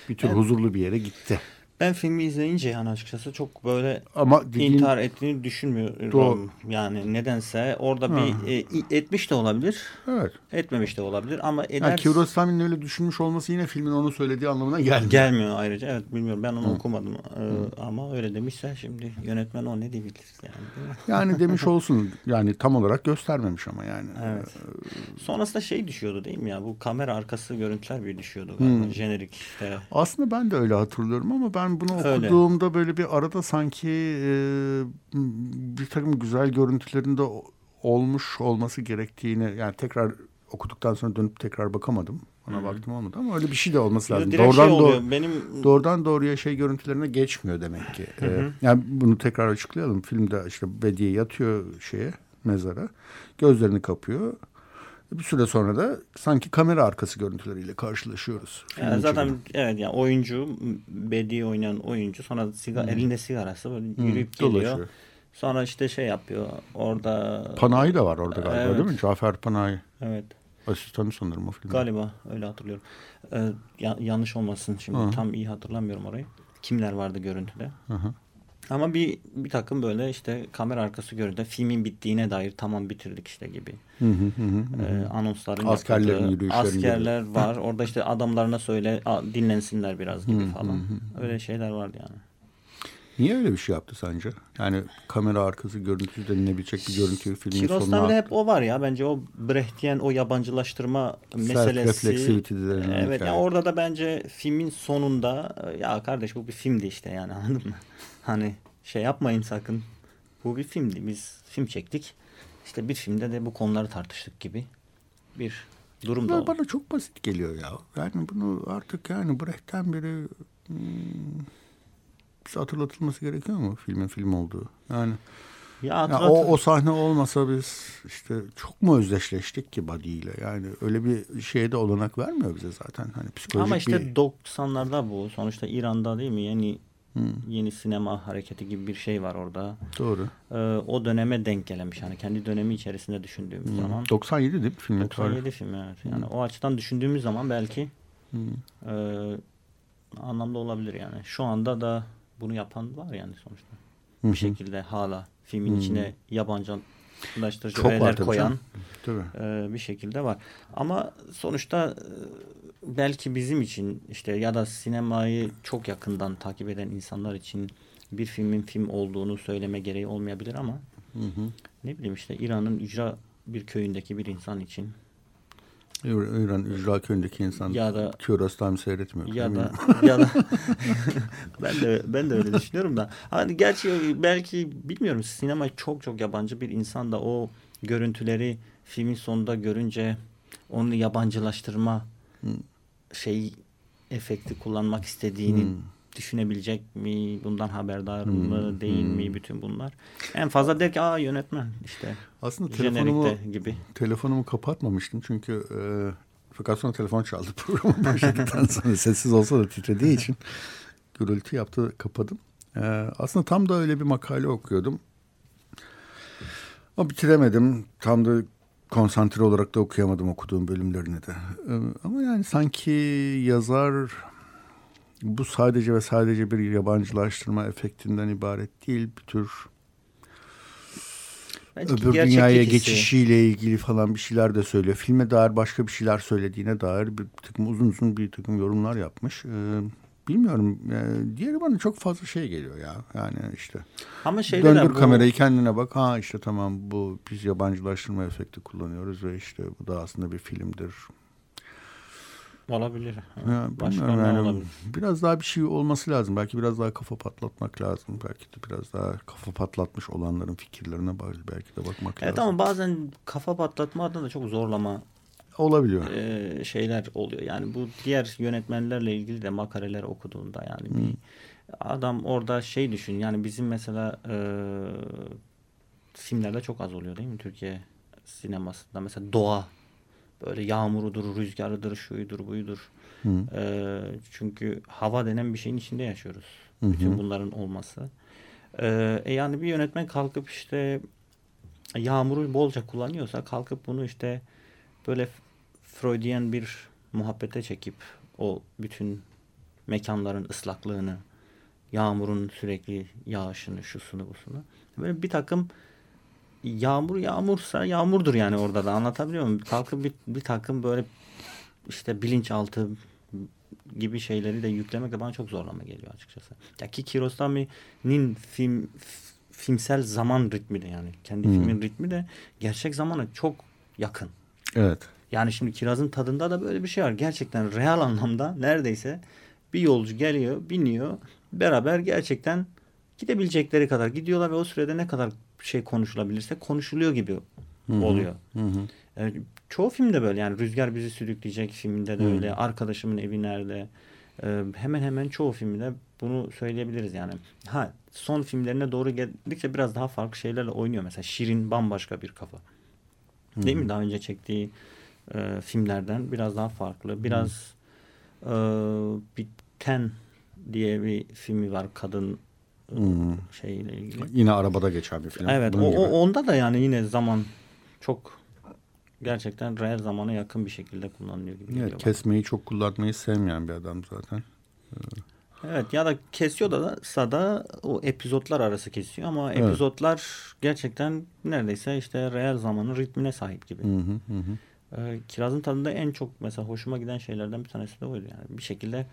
bir tür Evet. huzurlu bir yere gitti. Ben filmi izleyince yani açıkçası çok böyle Ama dediğin, intihar ettiğini düşünmüyorum. Doğru. Yani nedense orada Ha. bir e, etmiş de olabilir, evet. etmemiş de olabilir ama eder Yani Kiarostami'nin öyle düşünmüş olması yine filmin onu söylediği anlamına gelmiyor. gelmiyor ayrıca. Evet bilmiyorum ben onu okumadım Ee, ama öyle demişse şimdi yönetmen o ne diyebilir yani. Yani demiş olsun. Yani tam olarak göstermemiş ama yani. Evet. Sonrasında şey düşüyordu değil mi ya? Bu kamera arkası görüntüler bir düşüyordu galiba. Jenerik işte. Aslında ben de öyle hatırlıyorum ama ben bunu Öyle. okuduğumda böyle bir arada sanki e, bir takım güzel görüntülerinde olmuş olması gerektiğini yani tekrar okuduktan sonra dönüp tekrar bakamadım. Ona baktım olmadı ama öyle bir şey de olması lazım. Direkt Doğrudan şey doğ- oluyor. Benim doğrudan doğruya şey görüntülerine geçmiyor demek ki. Ee, yani bunu tekrar açıklayalım. Filmde işte Bediye yatıyor şeye mezara. Gözlerini kapıyor. Bir süre sonra da sanki kamera arkası görüntüleriyle karşılaşıyoruz. Yani zaten içinde. evet yani oyuncu Bedi oynayan oyuncu sonra siga, elinde sigarası böyle yürüyüp geliyor. dolaşıyor. Sonra işte şey yapıyor. Orada Panayi da var orada galiba Evet. değil mi? Cafer Panayi. evet Asistanı sanırım o filmde. galiba öyle hatırlıyorum. Ee, ya- yanlış olmasın şimdi Hı. tam iyi hatırlamıyorum orayı. Kimler vardı görüntüde? Hı hı. Ama bir bir takım böyle işte kamera arkası görüntü filmin bittiğine dair tamam bitirdik işte gibi. Hı hı hı hı. Ee, anonsların Askerlerin yapıldığı, askerler var. Orada işte adamlarına söyle dinlensinler biraz gibi falan. Öyle şeyler vardı yani. Niye öyle bir şey yaptı sence? Yani kamera arkası görüntüsü denilebilecek bir görüntüyü filmin Kiros'ta sonuna... bile hep o var ya bence o Brechtien o yabancılaştırma meselesi. Evet yani orada da bence filmin sonunda ya kardeş bu bir filmdi işte yani anladın mı? Hani şey yapmayın sakın. Bu bir filmdi. Biz film çektik. İşte bir filmde de bu konuları tartıştık gibi bir durum da oldu. bana çok basit geliyor ya. Yani bunu artık yani Brecht'ten beri hmm, bize hatırlatılması gerekiyor mu filmin film olduğu? Yani Ya, ya o, o sahne olmasa biz işte çok mu özdeşleştik ki Buddy ile? Yani öyle bir şeye de olanak vermiyor bize zaten. Hani psikolojik Ama işte bir... 90'larda bu. Sonuçta İran'da değil mi? Yeni Hmm, yeni sinema hareketi gibi bir şey var orada. doğru. Ee, o döneme denk gelemiş. Yani kendi dönemi içerisinde düşündüğümüz Hmm. zaman. 97 değil mi filmin tarihi? 97 film evet. Yani o açıdan düşündüğümüz zaman belki Hmm. e, anlamda olabilir yani. Şu anda da bunu yapan var yani sonuçta. Hı hı. Bir şekilde hala filmin Hı. içine yabancılaştırıcı Çok var öğeler tabii koyan. Tabii. e, bir şekilde var. Ama sonuçta e, belki bizim için işte ya da sinemayı çok yakından takip eden insanlar için bir filmin film olduğunu söyleme gereği olmayabilir ama Hı hı. ne bileyim işte İran'ın ücra bir köyündeki bir insan için İran, ücra köyündeki insan Ya da- Kiarostami seyretmiyor. ya da ya da ben de ben de öyle düşünüyorum da hani gerçi belki bilmiyorum sinema çok çok yabancı bir insan da o görüntüleri filmin sonunda görünce onu yabancılaştırma şey efekti kullanmak istediğini Hmm. düşünebilecek mi? Bundan haberdar Hmm, mı? Değil hmm. mi? Bütün bunlar. En fazla der ki aa yönetmen işte. Aslında telefonumu gibi. telefonumu kapatmamıştım çünkü e, fakat sonra telefon çaldı programı başladıktan sonra sessiz olsa da titrediği için gürültü yaptı kapadım. E, aslında tam da öyle bir makale okuyordum. Ama bitiremedim. Tam da konsantre olarak da okuyamadım okuduğum bölümlerini de. E, ama yani sanki yazar bu sadece ve sadece bir yabancılaştırma efektinden ibaret değil. Bir tür Bence öbür dünyaya geçişiyle ilgili falan bir şeyler de söylüyor. Filme dair başka bir şeyler söylediğine dair bir takım uzun uzun bir takım yorumlar yapmış. Ee, bilmiyorum. Ee, diğeri bana çok fazla şey geliyor ya. Yani işte Ama şeyde döndür bu, kamerayı kendine bak. Ha işte tamam bu biz yabancılaştırma efekti kullanıyoruz ve işte bu da aslında bir filmdir. olabilir. Ya, Başka yani olabilir? biraz daha bir şey olması lazım. Belki biraz daha kafa patlatmak lazım. Belki de biraz daha kafa patlatmış olanların fikirlerine belki de bakmak Evet lazım. ama bazen kafa patlatma adına da çok zorlama Olabiliyor. e, şeyler oluyor. Yani bu diğer yönetmenlerle ilgili de makaleler okuduğunda yani bir adam orada şey düşün. Yani bizim mesela e, filmlerde çok az oluyor değil mi Türkiye sinemasında mesela doğa böyle yağmurudur, rüzgarıdır, şuydur, buydur. Hı. E, çünkü hava denen bir şeyin içinde yaşıyoruz. Hı hı. Bütün bunların olması. E yani bir yönetmen kalkıp işte yağmuru bolca kullanıyorsa kalkıp bunu işte böyle Freudian bir muhabbete çekip o bütün mekanların ıslaklığını, yağmurun sürekli yağışını, şusunu busunu. Böyle bir takım yağmur yağmursa yağmurdur yani orada da anlatabiliyor muyum? Kalkıp bir, bir takım böyle işte bilinçaltı gibi şeyleri de yüklemek de bana çok zorlama geliyor açıkçası. Ya ki Kiarostami'nin film filmsel zaman ritmi de yani kendi Hmm. filmin ritmi de gerçek zamana çok yakın. Evet. Yani şimdi Kiraz'ın tadında da böyle bir şey var. Gerçekten real anlamda neredeyse bir yolcu geliyor, biniyor. Beraber gerçekten gidebilecekleri kadar gidiyorlar ve o sürede ne kadar şey konuşulabilirse konuşuluyor gibi oluyor. Hı hı. Yani çoğu filmde böyle yani Rüzgar bizi sürükleyecek filminde de Hı. öyle. Arkadaşımın evi nerede? Ee, hemen hemen çoğu filmde bunu söyleyebiliriz yani. Ha son filmlerine doğru geldikçe biraz daha farklı şeylerle oynuyor. Mesela Şirin bambaşka bir kafa. Değil mi? Daha önce çektiği e, filmlerden biraz daha farklı. Biraz e, bir Ten diye bir filmi var kadın e, Hı. şeyle ilgili. Yine arabada geçen bir film. Evet, Bunun o, gibi. onda da yani yine zaman çok gerçekten reel zamana yakın bir şekilde kullanılıyor gibi geliyor. Evet, bana. kesmeyi çok kullanmayı sevmeyen bir adam zaten. Evet ya da kesiyor da da da o epizotlar arası kesiyor ama Evet. epizotlar gerçekten neredeyse işte reel zamanın ritmine sahip gibi. Hı hı hı. hı. Ee, Kirazın tadında en çok mesela hoşuma giden şeylerden bir tanesi de oydu yani. Bir şekilde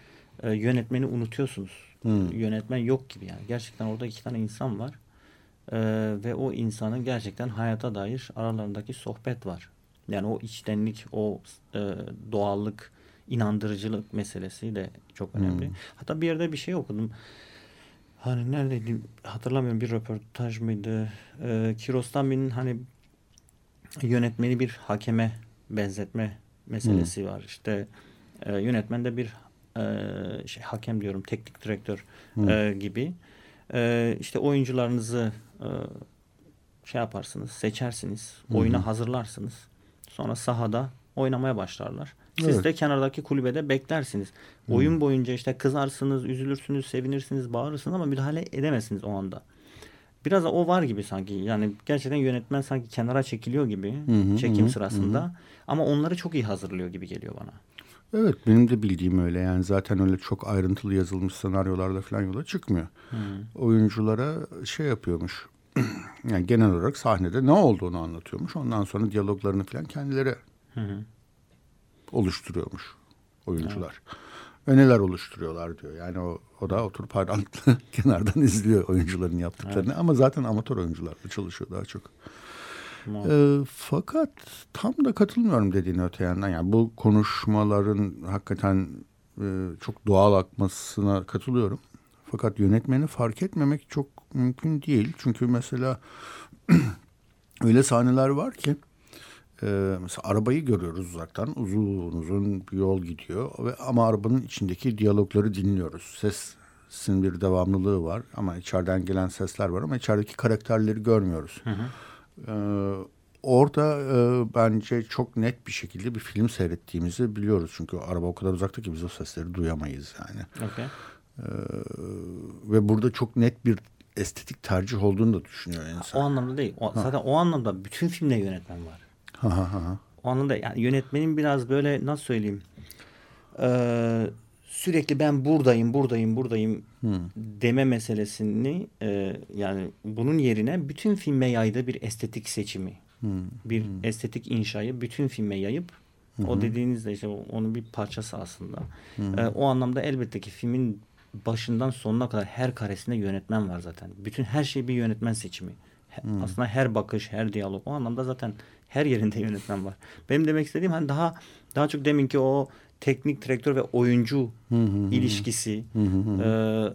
e, yönetmeni unutuyorsunuz. Hmm. Yönetmen yok gibi yani. Gerçekten orada iki tane insan var. E, ve o insanın gerçekten hayata dair aralarındaki sohbet var. Yani o içtenlik, o e, doğallık, inandırıcılık meselesi de çok önemli. Hmm. Hatta bir yerde bir şey okudum. Hani neredeydi hatırlamıyorum bir röportaj mıydı? Ee, Kiarostami'nin hani yönetmeni bir hakeme benzetme meselesi hmm. var. İşte e, yönetmen de bir e, şey hakem diyorum teknik direktör hmm. e, gibi. E, işte oyuncularınızı e, şey yaparsınız, seçersiniz, oyuna hmm. hazırlarsınız. Sonra sahada oynamaya başlarlar. Siz evet. de kenardaki kulübede beklersiniz. Hmm. Oyun boyunca işte kızarsınız, üzülürsünüz, sevinirsiniz, bağırırsınız ama müdahale edemezsiniz o anda. Biraz da o var gibi sanki. Yani gerçekten yönetmen sanki kenara çekiliyor gibi hı çekim hı, sırasında. Hı. Ama onları çok iyi hazırlıyor gibi geliyor bana. Evet benim de bildiğim öyle. Yani zaten öyle çok ayrıntılı yazılmış senaryolarda falan yola çıkmıyor. Hı. Oyunculara şey yapıyormuş. yani genel olarak sahnede ne olduğunu anlatıyormuş. Ondan sonra diyaloglarını falan kendileri hı hı. Oluşturuyormuş oyuncular. Evet. Ve neler oluşturuyorlar diyor. Yani o, o da oturup hayranlıkla kenardan izliyor oyuncuların yaptıklarını. Evet. Ama zaten amatör oyuncularla çalışıyor daha çok. E, fakat tam da katılmıyorum dediğin öte yandan. Yani bu konuşmaların hakikaten e, çok doğal akmasına katılıyorum. Fakat yönetmeni fark etmemek çok mümkün değil. Çünkü mesela öyle sahneler var ki e, mesela arabayı görüyoruz uzaktan. Uzun uzun bir yol gidiyor ve ama arabanın içindeki diyalogları dinliyoruz. Sesin bir devamlılığı var ama içeriden gelen sesler var ama içerideki karakterleri görmüyoruz. Hı hı. Ee, orada e, bence çok net bir şekilde bir film seyrettiğimizi biliyoruz. Çünkü araba o kadar uzakta ki biz o sesleri duyamayız yani. Okay. Ee, ve burada çok net bir estetik tercih olduğunu da düşünüyor insan. O anlamda değil. O, zaten o anlamda bütün filmde yönetmen var. Ha, ha, ha. O anlamda yani yönetmenin biraz böyle nasıl söyleyeyim e, sürekli ben buradayım buradayım buradayım hmm. deme meselesini e, yani bunun yerine bütün filme yaydığı bir estetik seçimi. Hmm. Bir hmm. estetik inşayı bütün filme yayıp hmm. o dediğinizde işte onun bir parçası aslında. Hmm. E, o anlamda elbette ki filmin başından sonuna kadar her karesinde yönetmen var zaten. Bütün her şey bir yönetmen seçimi. Hmm. Aslında her bakış, her diyalog o anlamda zaten her yerinde yönetmen var. Benim demek istediğim hani daha daha çok deminki o teknik direktör ve oyuncu hı hı ilişkisi hı hı e,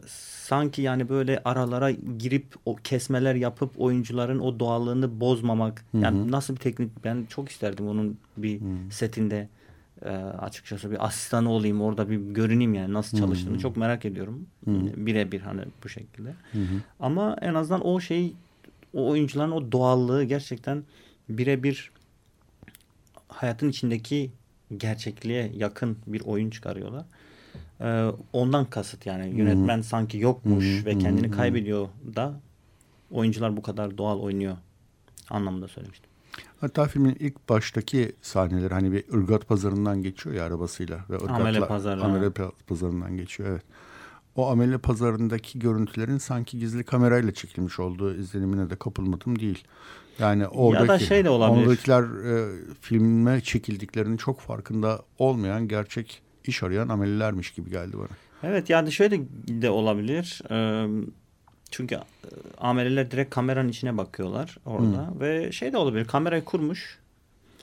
sanki yani böyle aralara girip o kesmeler yapıp oyuncuların o doğallığını bozmamak hı hı. yani nasıl bir teknik ben çok isterdim onun bir hı. setinde e, açıkçası bir asistanı olayım orada bir görüneyim yani nasıl çalıştığını hı hı. çok merak ediyorum birebir hani bu şekilde hı hı. ama en azından o şey o oyuncuların o doğallığı gerçekten birebir hayatın içindeki gerçekliğe yakın bir oyun çıkarıyorlar. Ee, ondan kasıt yani yönetmen hmm. sanki yokmuş hmm. ve kendini hmm. kaybediyor da oyuncular bu kadar doğal oynuyor anlamında söylemiştim. Hatta filmin ilk baştaki sahneleri hani bir ırgat pazarından geçiyor ya arabasıyla. Ve ırgatla, amele pazarı. Amele pazarından geçiyor evet. O amele pazarındaki görüntülerin sanki gizli kamerayla çekilmiş olduğu izlenimine de kapılmadım değil. Yani oradaki, ya da şey de olabilir. Oradakiler e, filme çekildiklerinin çok farkında olmayan gerçek iş arayan amelilermiş gibi geldi bana. Evet yani şöyle de olabilir. Ee, çünkü ameliler direkt kameranın içine bakıyorlar orada hmm. ve şey de olabilir. Kamerayı kurmuş.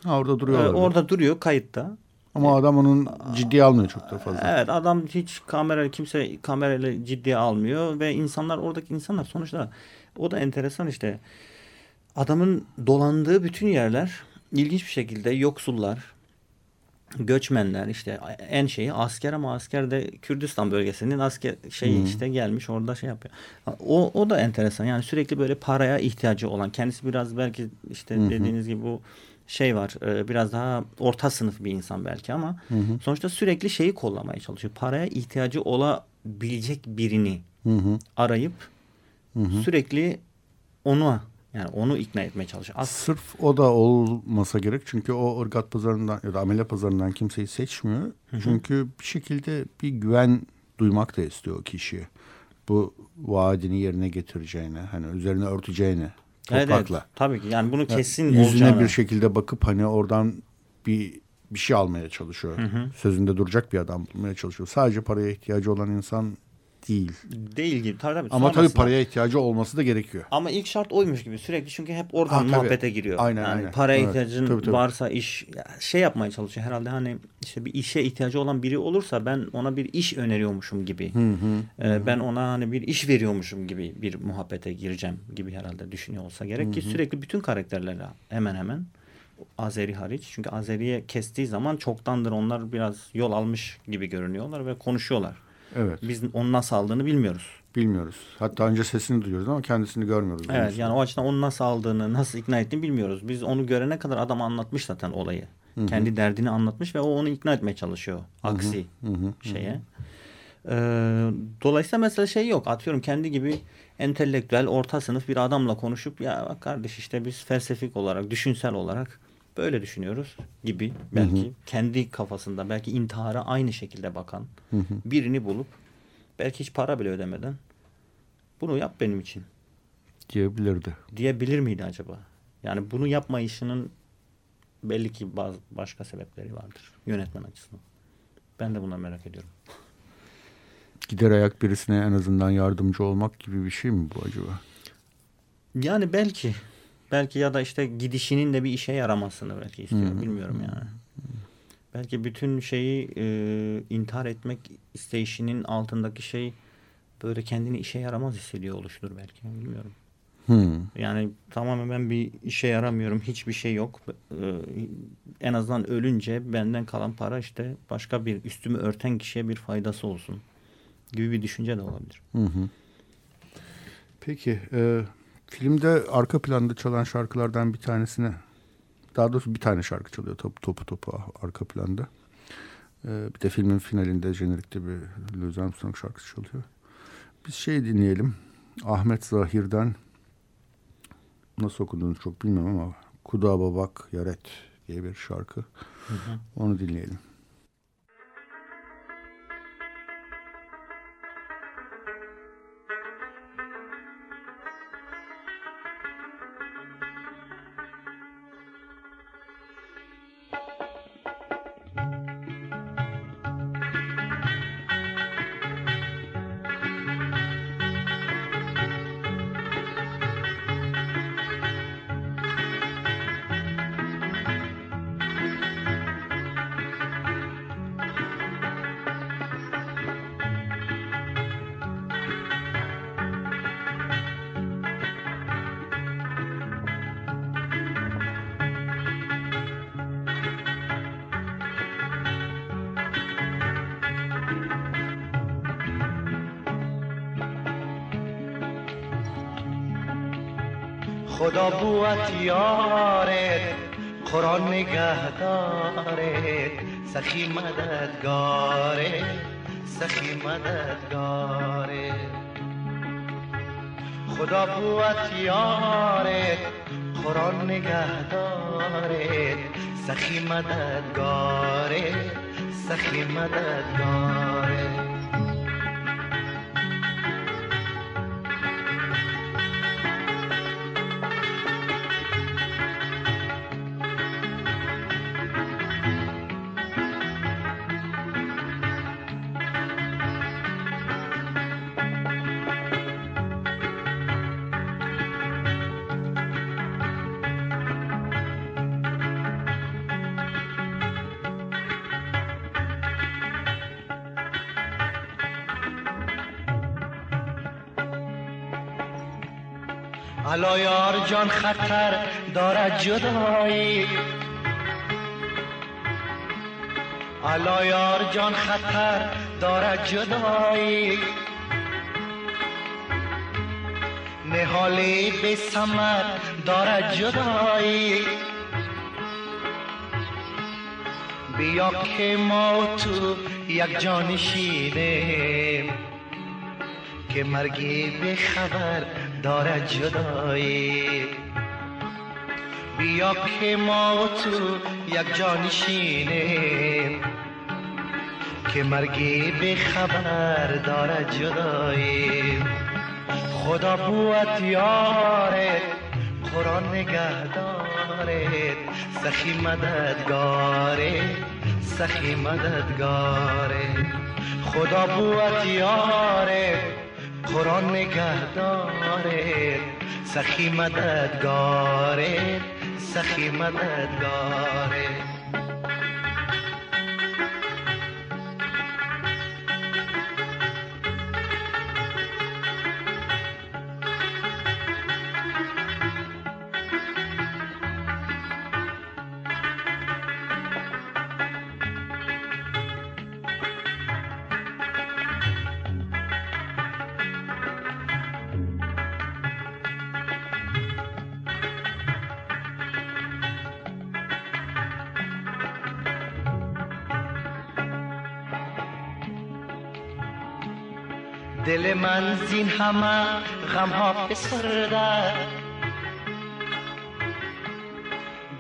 Ha, orada duruyor. Ee, orada duruyor kayıtta. Ama adam onun ciddiye almıyor çok da fazla. Evet adam hiç kamera kimse kamerayla ciddiye almıyor ve insanlar oradaki insanlar sonuçta o da enteresan işte adamın dolandığı bütün yerler ilginç bir şekilde yoksullar, göçmenler işte en şeyi asker ama asker de Kürdistan bölgesinin asker şeyi hmm. işte gelmiş orada şey yapıyor. O, o da enteresan yani sürekli böyle paraya ihtiyacı olan kendisi biraz belki işte hmm. dediğiniz gibi bu şey var e, biraz daha orta sınıf bir insan belki ama hı sonuçta sürekli şeyi kollamaya çalışıyor. Paraya ihtiyacı olabilecek birini hı arayıp hı sürekli onu yani onu ikna etmeye çalışıyor. As Sırf o da olmasa gerek. Çünkü o ırgat pazarından ya da amele pazarından kimseyi seçmiyor. Hı hı. Çünkü bir şekilde bir güven duymak da istiyor o kişiye. Bu vaadini yerine getireceğine, hani üzerine örteceğine toprakla. Evet, tabii ki. Yani bunu kesin yani yüzüne olacağını. bir şekilde bakıp hani oradan bir bir şey almaya çalışıyor. Sözünde duracak bir adam bulmaya çalışıyor. Sadece paraya ihtiyacı olan insan değil. Değil gibi. Tabii, tabii. Ama tabii paraya ihtiyacı olması da gerekiyor. Ama ilk şart oymuş gibi sürekli çünkü hep oradan Ha, tabii. muhabbete giriyor. Aynen, yani aynen. Paraya Evet, ihtiyacın tabii, tabii. varsa iş şey yapmaya çalışıyor herhalde hani işte bir işe ihtiyacı olan biri olursa ben ona bir iş öneriyormuşum gibi. Ee, ben ona hani bir iş veriyormuşum gibi bir muhabbete gireceğim gibi herhalde düşünüyor olsa gerek ki sürekli bütün karakterlerle hemen hemen Azeri hariç. Çünkü Azeri'ye kestiği zaman çoktandır onlar biraz yol almış gibi görünüyorlar ve konuşuyorlar. Evet. Biz onu nasıl aldığını bilmiyoruz. Bilmiyoruz. Hatta önce sesini duyuyoruz ama kendisini görmüyoruz. Evet yani o açıdan onu nasıl aldığını, nasıl ikna ettiğini bilmiyoruz. Biz onu görene kadar adam anlatmış zaten olayı. Kendi derdini anlatmış ve o onu ikna etmeye çalışıyor. Aksi şeye. Ee, dolayısıyla mesela şey yok. Atıyorum kendi gibi entelektüel, orta sınıf bir adamla konuşup ya bak kardeş işte biz felsefik olarak, düşünsel olarak böyle düşünüyoruz gibi. Belki kendi kafasında, belki intihara aynı şekilde bakan birini bulup belki hiç para bile ödemeden bunu yap benim için diyebilirdi. diyebilir miydi acaba? Yani bunu yapmayışının belli ki bazı başka sebepleri vardır yönetmen açısından. Ben de buna merak ediyorum. Gider ayak birisine en azından yardımcı olmak gibi bir şey mi bu acaba? Yani belki belki ya da işte gidişinin de bir işe yaramasını belki istiyor. Hmm. Bilmiyorum yani. Belki bütün şeyi e, intihar etmek isteyişinin altındaki şey böyle kendini işe yaramaz hissediyor oluştur belki. Bilmiyorum. Hmm. Yani tamamen ben bir işe yaramıyorum. Hiçbir şey yok. Ee, en azından ölünce benden kalan para işte başka bir üstümü örten kişiye bir faydası olsun gibi bir düşünce de olabilir. Hı hı. Peki e, filmde arka planda çalan şarkılardan bir tanesine daha doğrusu bir tane şarkı çalıyor topu topu, topu arka planda. E, bir de filmin finalinde jenerikte bir Louis Armstrong şarkısı çalıyor. Biz şey dinleyelim. Ahmet Zahir'den nasıl okuduğunu çok bilmiyorum ama Kuda Babak Yaret diye bir şarkı. Onu dinleyelim. خدا بوت یارت قرآن نگهدارت سخی مددگارت سخی مددگارت خدا بوت یارت قرآن نگهدارت سخی مددگارت سخی مددگارت جان خطر دارد جدایی. الا یار جان خطر دارد جدایی. نهالی به سمر دارد جدایی. بیا که ما تو یک جان شیریم. که مرگی به خبر دارد جدایی. بیا که ما و تو یک جانشینیم که مرگی به خبر دارد جدایی. خدا بوت یارت قرآن نگهدارت یاره سخی مددگاره سخی مددگاره. خدا بوت یاره خوران نگهدارت سخی مددگارت سخی مددگارت همه غم ها بسرده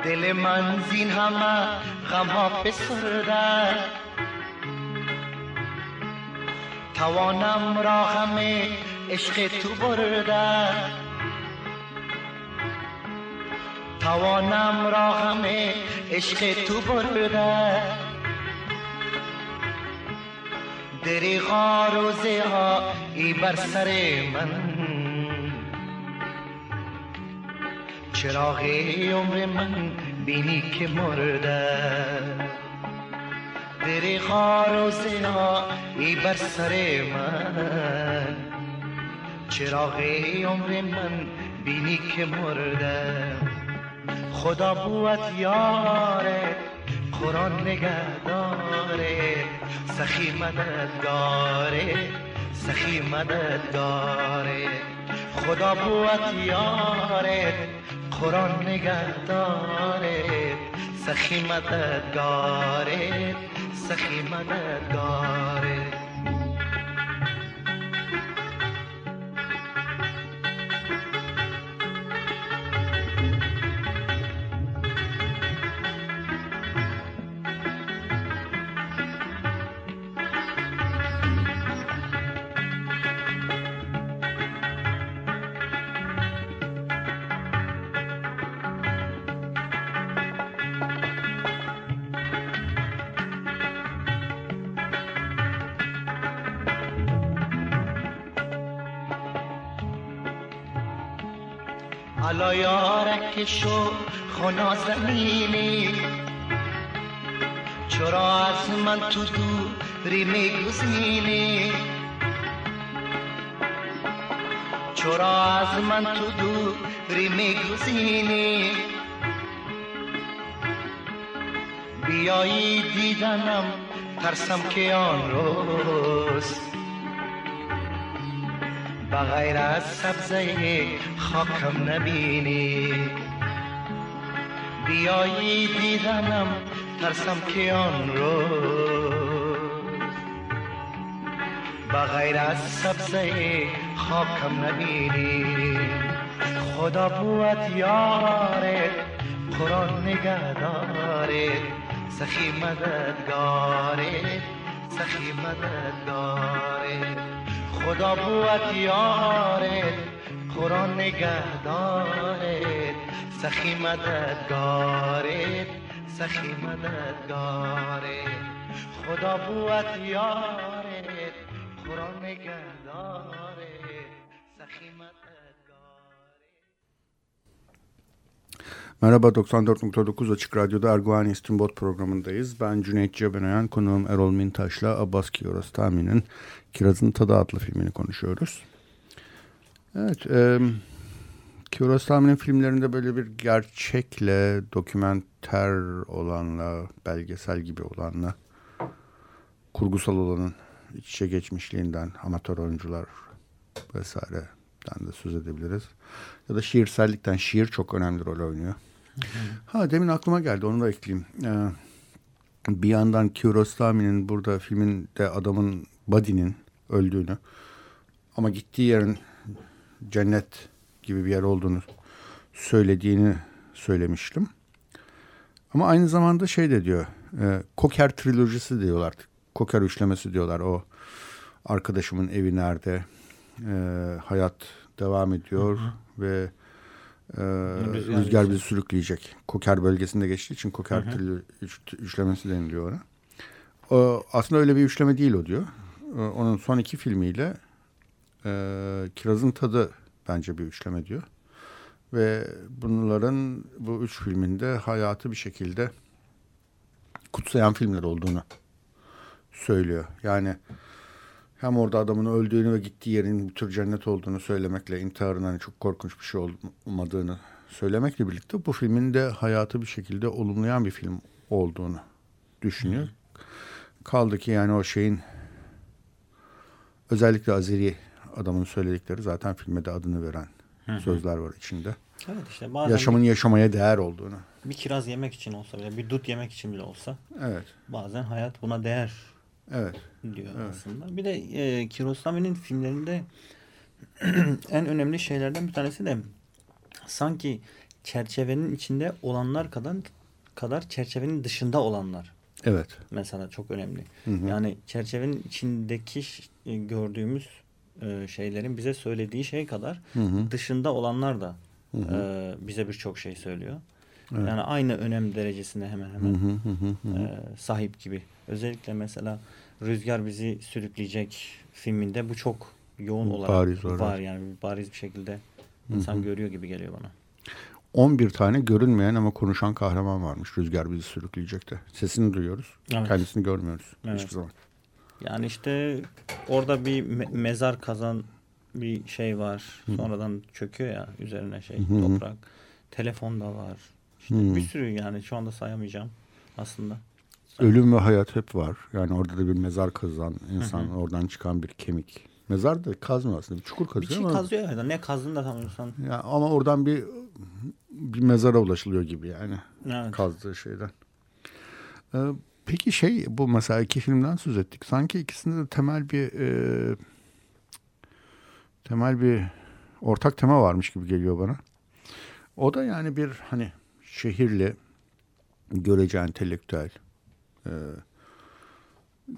دل من زین همه غم ها بسرده توانم را غم عشق تو برده توانم را غم عشق تو برده دریغا روزه ها ای بر سر من چراغ عمر من بینی که مرده دریغا روزه ها ای بر سر من چراغ عمر من بینی که مرده خدا بوت یاره قرآن نگهداره سخی مددگاره سخی مدد داره. خدا بوت یاره قرآن نگهدارت سخی داره سخی مدد داره. یارک شو خنا زمینی چرا از من تو دوری میگزینی؟ چرا از من تو دوری میگزینی؟ بیایی دیدنم ترسم که آن روز. بغیر از سبزه خاکم نبینی. بیایی دیدنم ترسم که آن روز بغیر از سبزه خاکم نبینی. خدا بوت یاره قرآن نگهداره. سخی مددگاره سخی مددگاره. خدا بوت یاره قرآن نگهداره. सखी मदद गारे सखी मदद गारे खुदा बुअत यारे खुरा नगहदारे सखी मदद Merhaba 94.9 Açık Radyo'da Erguvan İstinbot programındayız. Ben Cüneyt Cebenayan, konuğum Erol Mintaş'la Abbas Kiyoros Tami'nin Kiraz'ın Tadı adlı filmini konuşuyoruz. Evet, e, Kiarostami'nin filmlerinde böyle bir gerçekle, dokümenter olanla, belgesel gibi olanla, kurgusal olanın iç içe geçmişliğinden, amatör oyuncular vesaireden de söz edebiliriz. Ya da şiirsellikten, şiir çok önemli rol oynuyor. Ha demin aklıma geldi onu da ekleyeyim. Ee, bir yandan Kiarostami'nin burada filminde adamın Buddy'nin öldüğünü ama gittiği yerin cennet gibi bir yer olduğunu söylediğini söylemiştim. Ama aynı zamanda şey de diyor. E, Koker trilojisi diyorlar. Koker üçlemesi diyorlar. O arkadaşımın evi nerede? E, hayat devam ediyor hı hı. ve Ee, Rüzgar rüzgar, bizi- sürükleyecek. Koker bölgesinde geçtiği için Koker Hı hı. üç, üçlemesi deniliyor ona. O, aslında öyle bir üçleme değil o diyor. Ee, onun son iki filmiyle e, Kiraz'ın Tadı bence bir üçleme diyor. Ve bunların bu üç filminde hayatı bir şekilde kutsayan filmler olduğunu söylüyor. Yani hem orada adamın öldüğünü ve gittiği yerin bir tür cennet olduğunu söylemekle intiharın hani çok korkunç bir şey olmadığını söylemekle birlikte bu filmin de hayatı bir şekilde olumlayan bir film olduğunu düşünüyor. Kaldı ki yani o şeyin özellikle Azeri adamın söyledikleri zaten filme de adını veren sözler var içinde. Evet işte bazen Yaşamın yaşamaya değer olduğunu. bir, bir kiraz yemek için olsa bile, bir dut yemek için bile olsa Evet. bazen hayat buna değer Evet. diyor aslında. Bir de e, Kiarostami'nin filmlerinde en önemli şeylerden bir tanesi de sanki çerçevenin içinde olanlar kadar kadar çerçevenin dışında olanlar Evet. mesela çok önemli. Hı hı. Yani çerçevenin içindeki e, gördüğümüz e, şeylerin bize söylediği şey kadar Hı hı. dışında olanlar da Hı hı. e, bize birçok şey söylüyor. Evet. Yani aynı önem derecesine hemen Hı hemen hı hı hı hı. e, sahip gibi. Özellikle mesela Rüzgar bizi sürükleyecek filminde bu çok yoğun olarak Bariz olarak. var yani bariz bir şekilde insan görüyor gibi geliyor bana. 11 tane görünmeyen ama konuşan kahraman varmış. Rüzgar bizi sürükleyecek de. Sesini duyuyoruz. Evet. Kendisini görmüyoruz Evet. hiçbir zaman. Yani işte orada bir me- mezar kazan bir şey var. Sonradan çöküyor ya üzerine şey Hı hı. toprak. Telefon da var. İşte Hı. bir sürü yani şu anda sayamayacağım aslında. Ölüm ve hayat hep var. Yani orada da bir mezar kazan insan oradan çıkan bir kemik. Mezar da kazmıyor aslında. Bir çukur Bir kazıyor şey ama, kazıyor ya. Ne kazdığını da tam insan. ya, ama oradan bir bir mezara ulaşılıyor gibi yani Evet. kazdığı şeyden. Ee, peki şey bu mesela iki filmden söz ettik. Sanki ikisinde de temel bir e, temel bir ortak tema varmış gibi geliyor bana. O da yani bir hani şehirli görece entelektüel e,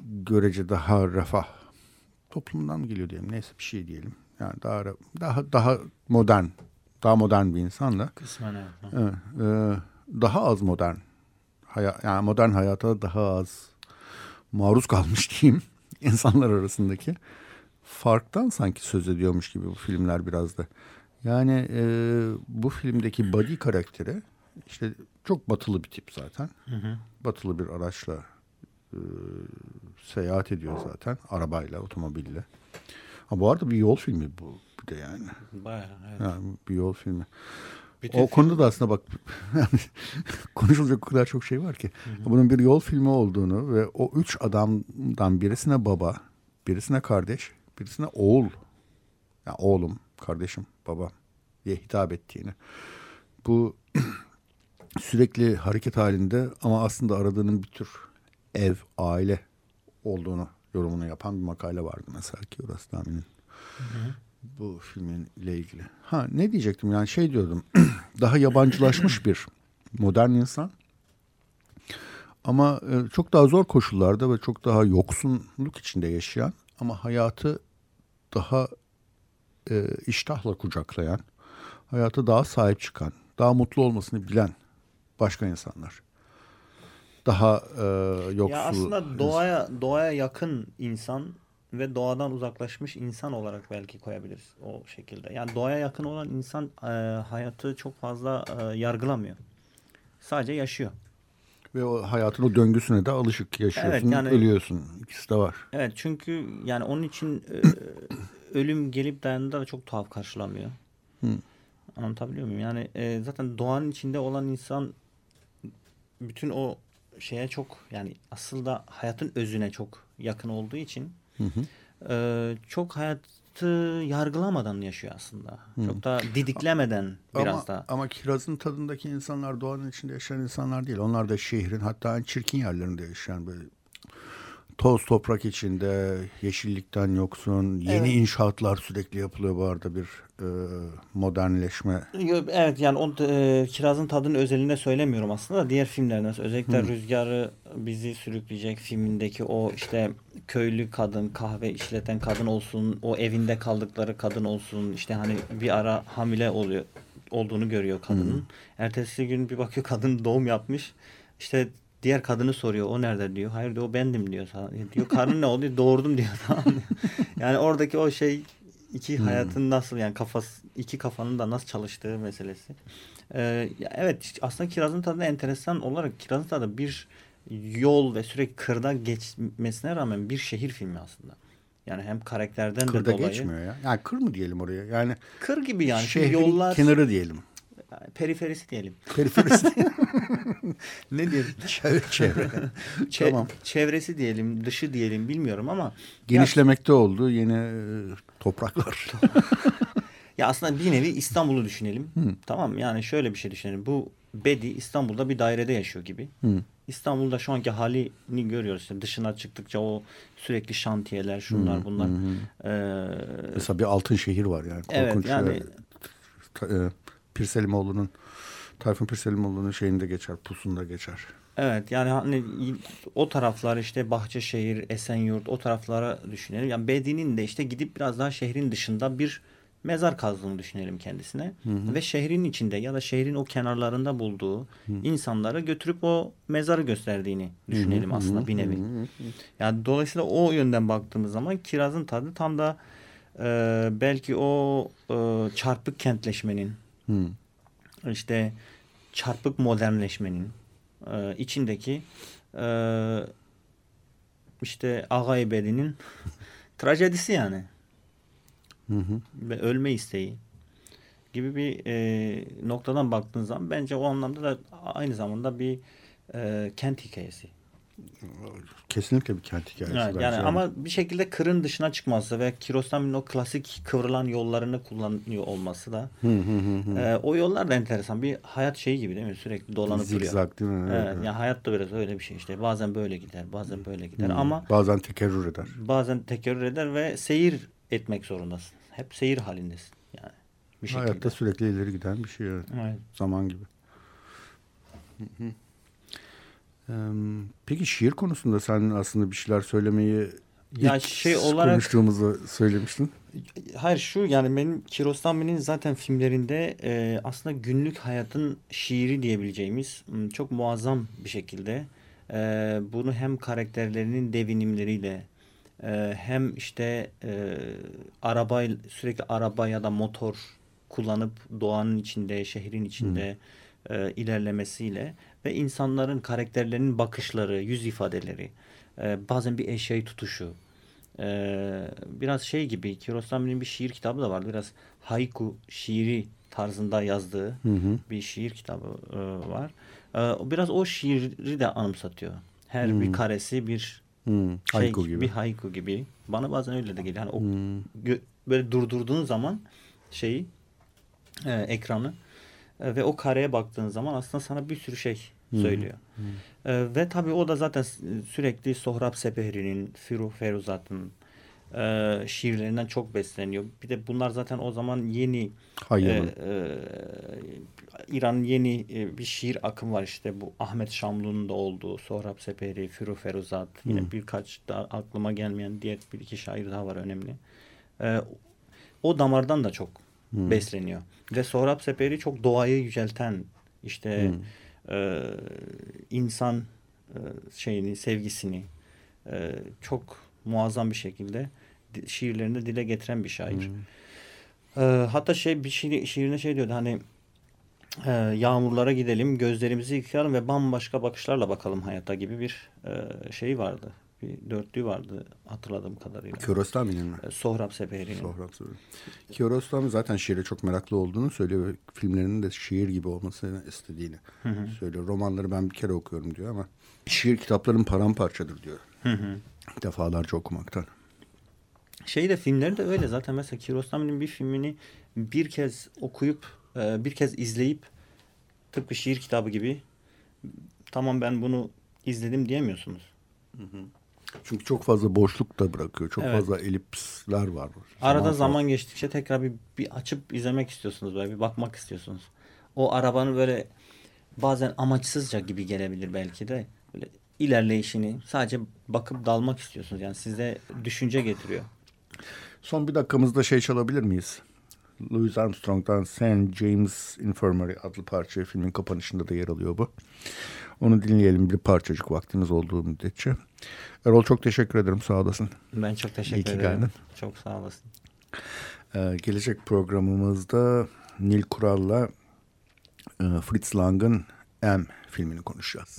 görece daha refah toplumundan mı geliyor diyelim neyse bir şey diyelim. Yani daha daha daha modern daha modern bir insanla Kısmen evet. Evet, e, daha az modern haya, yani modern hayata daha az maruz kalmış diyeyim insanlar arasındaki farktan sanki söz ediyormuş gibi bu filmler biraz da. Yani e, bu filmdeki body karakteri işte çok batılı bir tip zaten. Hı hı. Batılı bir araçla e, seyahat ediyor zaten. Arabayla, otomobille. Ha, bu arada bir yol filmi bu bir de yani. Bayağı evet. yani bir yol filmi. Bütün O film- konuda da aslında bak yani konuşulacak o kadar çok şey var ki. Bunun bir yol filmi olduğunu ve o üç adamdan birisine baba, birisine kardeş, birisine oğul. Ya oğlum, kardeşim, babam diye hitap ettiğini. Bu sürekli hareket halinde ama aslında aradığının bir tür ev, aile olduğunu yorumunu yapan bir makale vardı mesela Kiarostami'nin bu filminle ilgili. Ha ne diyecektim yani şey diyordum. daha yabancılaşmış bir modern insan. Ama e, çok daha zor koşullarda ve çok daha yoksunluk içinde yaşayan ama hayatı daha e, iştahla kucaklayan, hayata daha sahip çıkan, daha mutlu olmasını bilen başka insanlar. Daha e, yoksul. Ya aslında doğaya doğaya yakın insan ve doğadan uzaklaşmış insan olarak belki koyabiliriz o şekilde. Yani doğaya yakın olan insan e, hayatı çok fazla e, yargılamıyor. Sadece yaşıyor. Ve o hayatın o döngüsüne de alışık yaşıyorsun, Evet, yani- ölüyorsun. İkisi de var. Evet çünkü yani onun için e, ölüm gelip dayandığında da çok tuhaf karşılamıyor. Hı. Anlatabiliyor muyum? Yani e, zaten doğanın içinde olan insan bütün o şeye çok yani aslında hayatın özüne çok yakın olduğu için Hı hı. e, çok hayatı yargılamadan yaşıyor aslında. Çok da didiklemeden biraz ama, da. Ama kirazın tadındaki insanlar doğanın içinde yaşayan insanlar değil. Onlar da şehrin hatta en çirkin yerlerinde yaşayan böyle toz toprak içinde yeşillikten yoksun. Yeni Evet. inşaatlar sürekli yapılıyor bu arada bir e, modernleşme. Evet yani o e, kirazın tadının özelinde söylemiyorum aslında. Diğer filmlerden özellikle Rüzgarı bizi sürükleyecek filmindeki o işte köylü kadın, kahve işleten kadın olsun, o evinde kaldıkları kadın olsun, işte hani bir ara hamile oluyor olduğunu görüyor kadının. Ertesi gün bir bakıyor kadın doğum yapmış. İşte diğer kadını soruyor o nerede diyor. Hayır diyor o bendim diyor. E, diyor karnın ne oldu? Doğurdum diyor. Tamam diyor. Yani oradaki o şey iki hayatın nasıl yani kafası iki kafanın da nasıl çalıştığı meselesi. Ee, evet aslında Kiraz'ın tadı enteresan olarak Kiraz'ın tadı bir yol ve sürekli kırda geçmesine rağmen bir şehir filmi aslında. Yani hem karakterden Kırda de dolayı. geçmiyor ya. Yani kır mı diyelim oraya? Yani Kır gibi yani. Şehrin yollar kenarı diyelim. Periferisi diyelim. Periferisi. ne diyelim? çevre. çevre. Çe- Tamam. Çevresi diyelim, dışı diyelim bilmiyorum ama Genişlemekte oldu yeni e, topraklar. ya aslında bir nevi İstanbul'u düşünelim. Tamam yani şöyle bir şey düşünelim. Bu Bedi İstanbul'da bir dairede yaşıyor gibi. İstanbul'da şu anki halini görüyoruz. İşte dışına çıktıkça o sürekli şantiyeler, şunlar bunlar. Ee, Mesela bir altın şehir var yani. Evet, Korkunç. yani- e, ta- e, Pirselimoğlu'nun Tayfun Pirselimoğlu'nun şeyinde geçer, pusunda geçer. Evet yani hani o taraflar işte Bahçeşehir, Esenyurt o taraflara düşünelim. Yani Bedi'nin de işte gidip biraz daha şehrin dışında bir mezar kazdığını düşünelim kendisine. Ve şehrin içinde ya da şehrin o kenarlarında bulduğu insanları götürüp o mezarı gösterdiğini düşünelim aslında bir nevi. Yani dolayısıyla o yönden baktığımız zaman kirazın tadı tam da e, belki o e, çarpık kentleşmenin Hı. işte çarpık modernleşmenin e, içindeki e, işte Ağa Ebedi'nin trajedisi yani. Hı hı. Ve ölme isteği gibi bir e, noktadan baktığın zaman bence o anlamda da aynı zamanda bir e, kent hikayesi. Kesinlikle bir kent hikayesi. Evet, yani ama bir şekilde kırın dışına çıkması ve Kiarostami'nin o klasik kıvrılan yollarını kullanıyor olması da Hı hı hı hı. e, o yollar da enteresan. Bir hayat şeyi gibi değil mi? Sürekli dolanıp duruyor. Zigzag değil mi? Evet, Evet, yani hayat da biraz öyle bir şey işte. Bazen böyle gider, bazen böyle gider ama Bazen tekerrür eder. bazen tekerrür eder ve seyir etmek zorundasın. Hep seyir halindesin yani. Bir şekilde. Hayatta sürekli ileri giden bir şey. Evet. Evet. Zaman gibi. Hı hı. Peki şiir konusunda sen aslında bir şeyler söylemeyi Ya ilk şey olarak- konuştuğumuzda söylemiştin. Hayır şu yani benim Kiarostami'nin zaten filmlerinde e, aslında günlük hayatın şiiri diyebileceğimiz çok muazzam bir şekilde e, bunu hem karakterlerinin devinimleriyle e, hem işte e, araba sürekli araba ya da motor kullanıp doğanın içinde, şehrin içinde e, ilerlemesiyle ve insanların karakterlerinin bakışları, yüz ifadeleri, e, bazen bir eşyayı tutuşu, ee, biraz şey gibi Kiarostami'nin bir şiir kitabı da vardı. Biraz haiku şiiri tarzında yazdığı bir şiir kitabı e, var. O biraz o şiiri de anımsatıyor. Her bir karesi bir Hmm, şey haiku gibi. bir haiku gibi. Bana bazen öyle de geliyor. Yani o gö- böyle durdurduğun zaman şeyi e, ekranı e, ve o kareye baktığın zaman aslında sana bir sürü şey söylüyor. E, ve tabii o da zaten sürekli Sohrab Sepehri'nin, Firuh Feruzat'ın e, şiirlerinden çok besleniyor. Bir de bunlar zaten o zaman yeni e, e, İran'ın yeni e, bir şiir akımı var işte bu Ahmet Şamlu'nun da olduğu Sohrab Sepehri, Firuh Feruzat yine birkaç da aklıma gelmeyen diğer bir iki şair daha var önemli. E, o damardan da çok besleniyor. Ve Sohrab Sepehri çok doğayı yücelten işte e, insan e, şeyini, sevgisini e, çok muazzam bir şekilde şiirlerinde dile getiren bir şair. E, hatta şey bir şiir, şiirine şey diyordu hani e, yağmurlara gidelim, gözlerimizi yıkayalım ve bambaşka bakışlarla bakalım hayata gibi bir e, şey vardı. Bir dörtlüğü vardı hatırladığım kadarıyla. Kiarostami'nin mi? E, Sohrab Sepehri'nin. Sohrab Söylüyor. Kiarostami zaten şiire çok meraklı olduğunu söylüyor. ve Filmlerinin de şiir gibi olmasını istediğini söylüyor. Romanları ben bir kere okuyorum diyor ama şiir kitapların paramparçadır diyor. Defalarca okumaktan. Şey de filmleri de öyle zaten mesela Kiarostami'nin bir filmini bir kez okuyup e, bir kez izleyip tıpkı şiir kitabı gibi tamam ben bunu izledim diyemiyorsunuz. Çünkü çok fazla boşluk da bırakıyor. Çok Evet. fazla elipsler var. Arada Zaman zaman geçtikçe tekrar bir, bir açıp izlemek istiyorsunuz böyle bir bakmak istiyorsunuz. O arabanın böyle bazen amaçsızca gibi gelebilir belki de böyle ilerleyişini sadece bakıp dalmak istiyorsunuz. Yani size düşünce getiriyor. Son bir dakikamızda şey çalabilir miyiz? Louis Armstrong'dan St. James Infirmary adlı parça filmin kapanışında da yer alıyor bu. Onu dinleyelim bir parçacık vaktimiz olduğu müddetçe. Erol çok teşekkür ederim sağ olasın. Ben çok teşekkür İyi ki ederim. geldin. Çok sağ olasın. Ee, gelecek programımızda Nil Kural'la e, Fritz Lang'ın M filmini konuşacağız.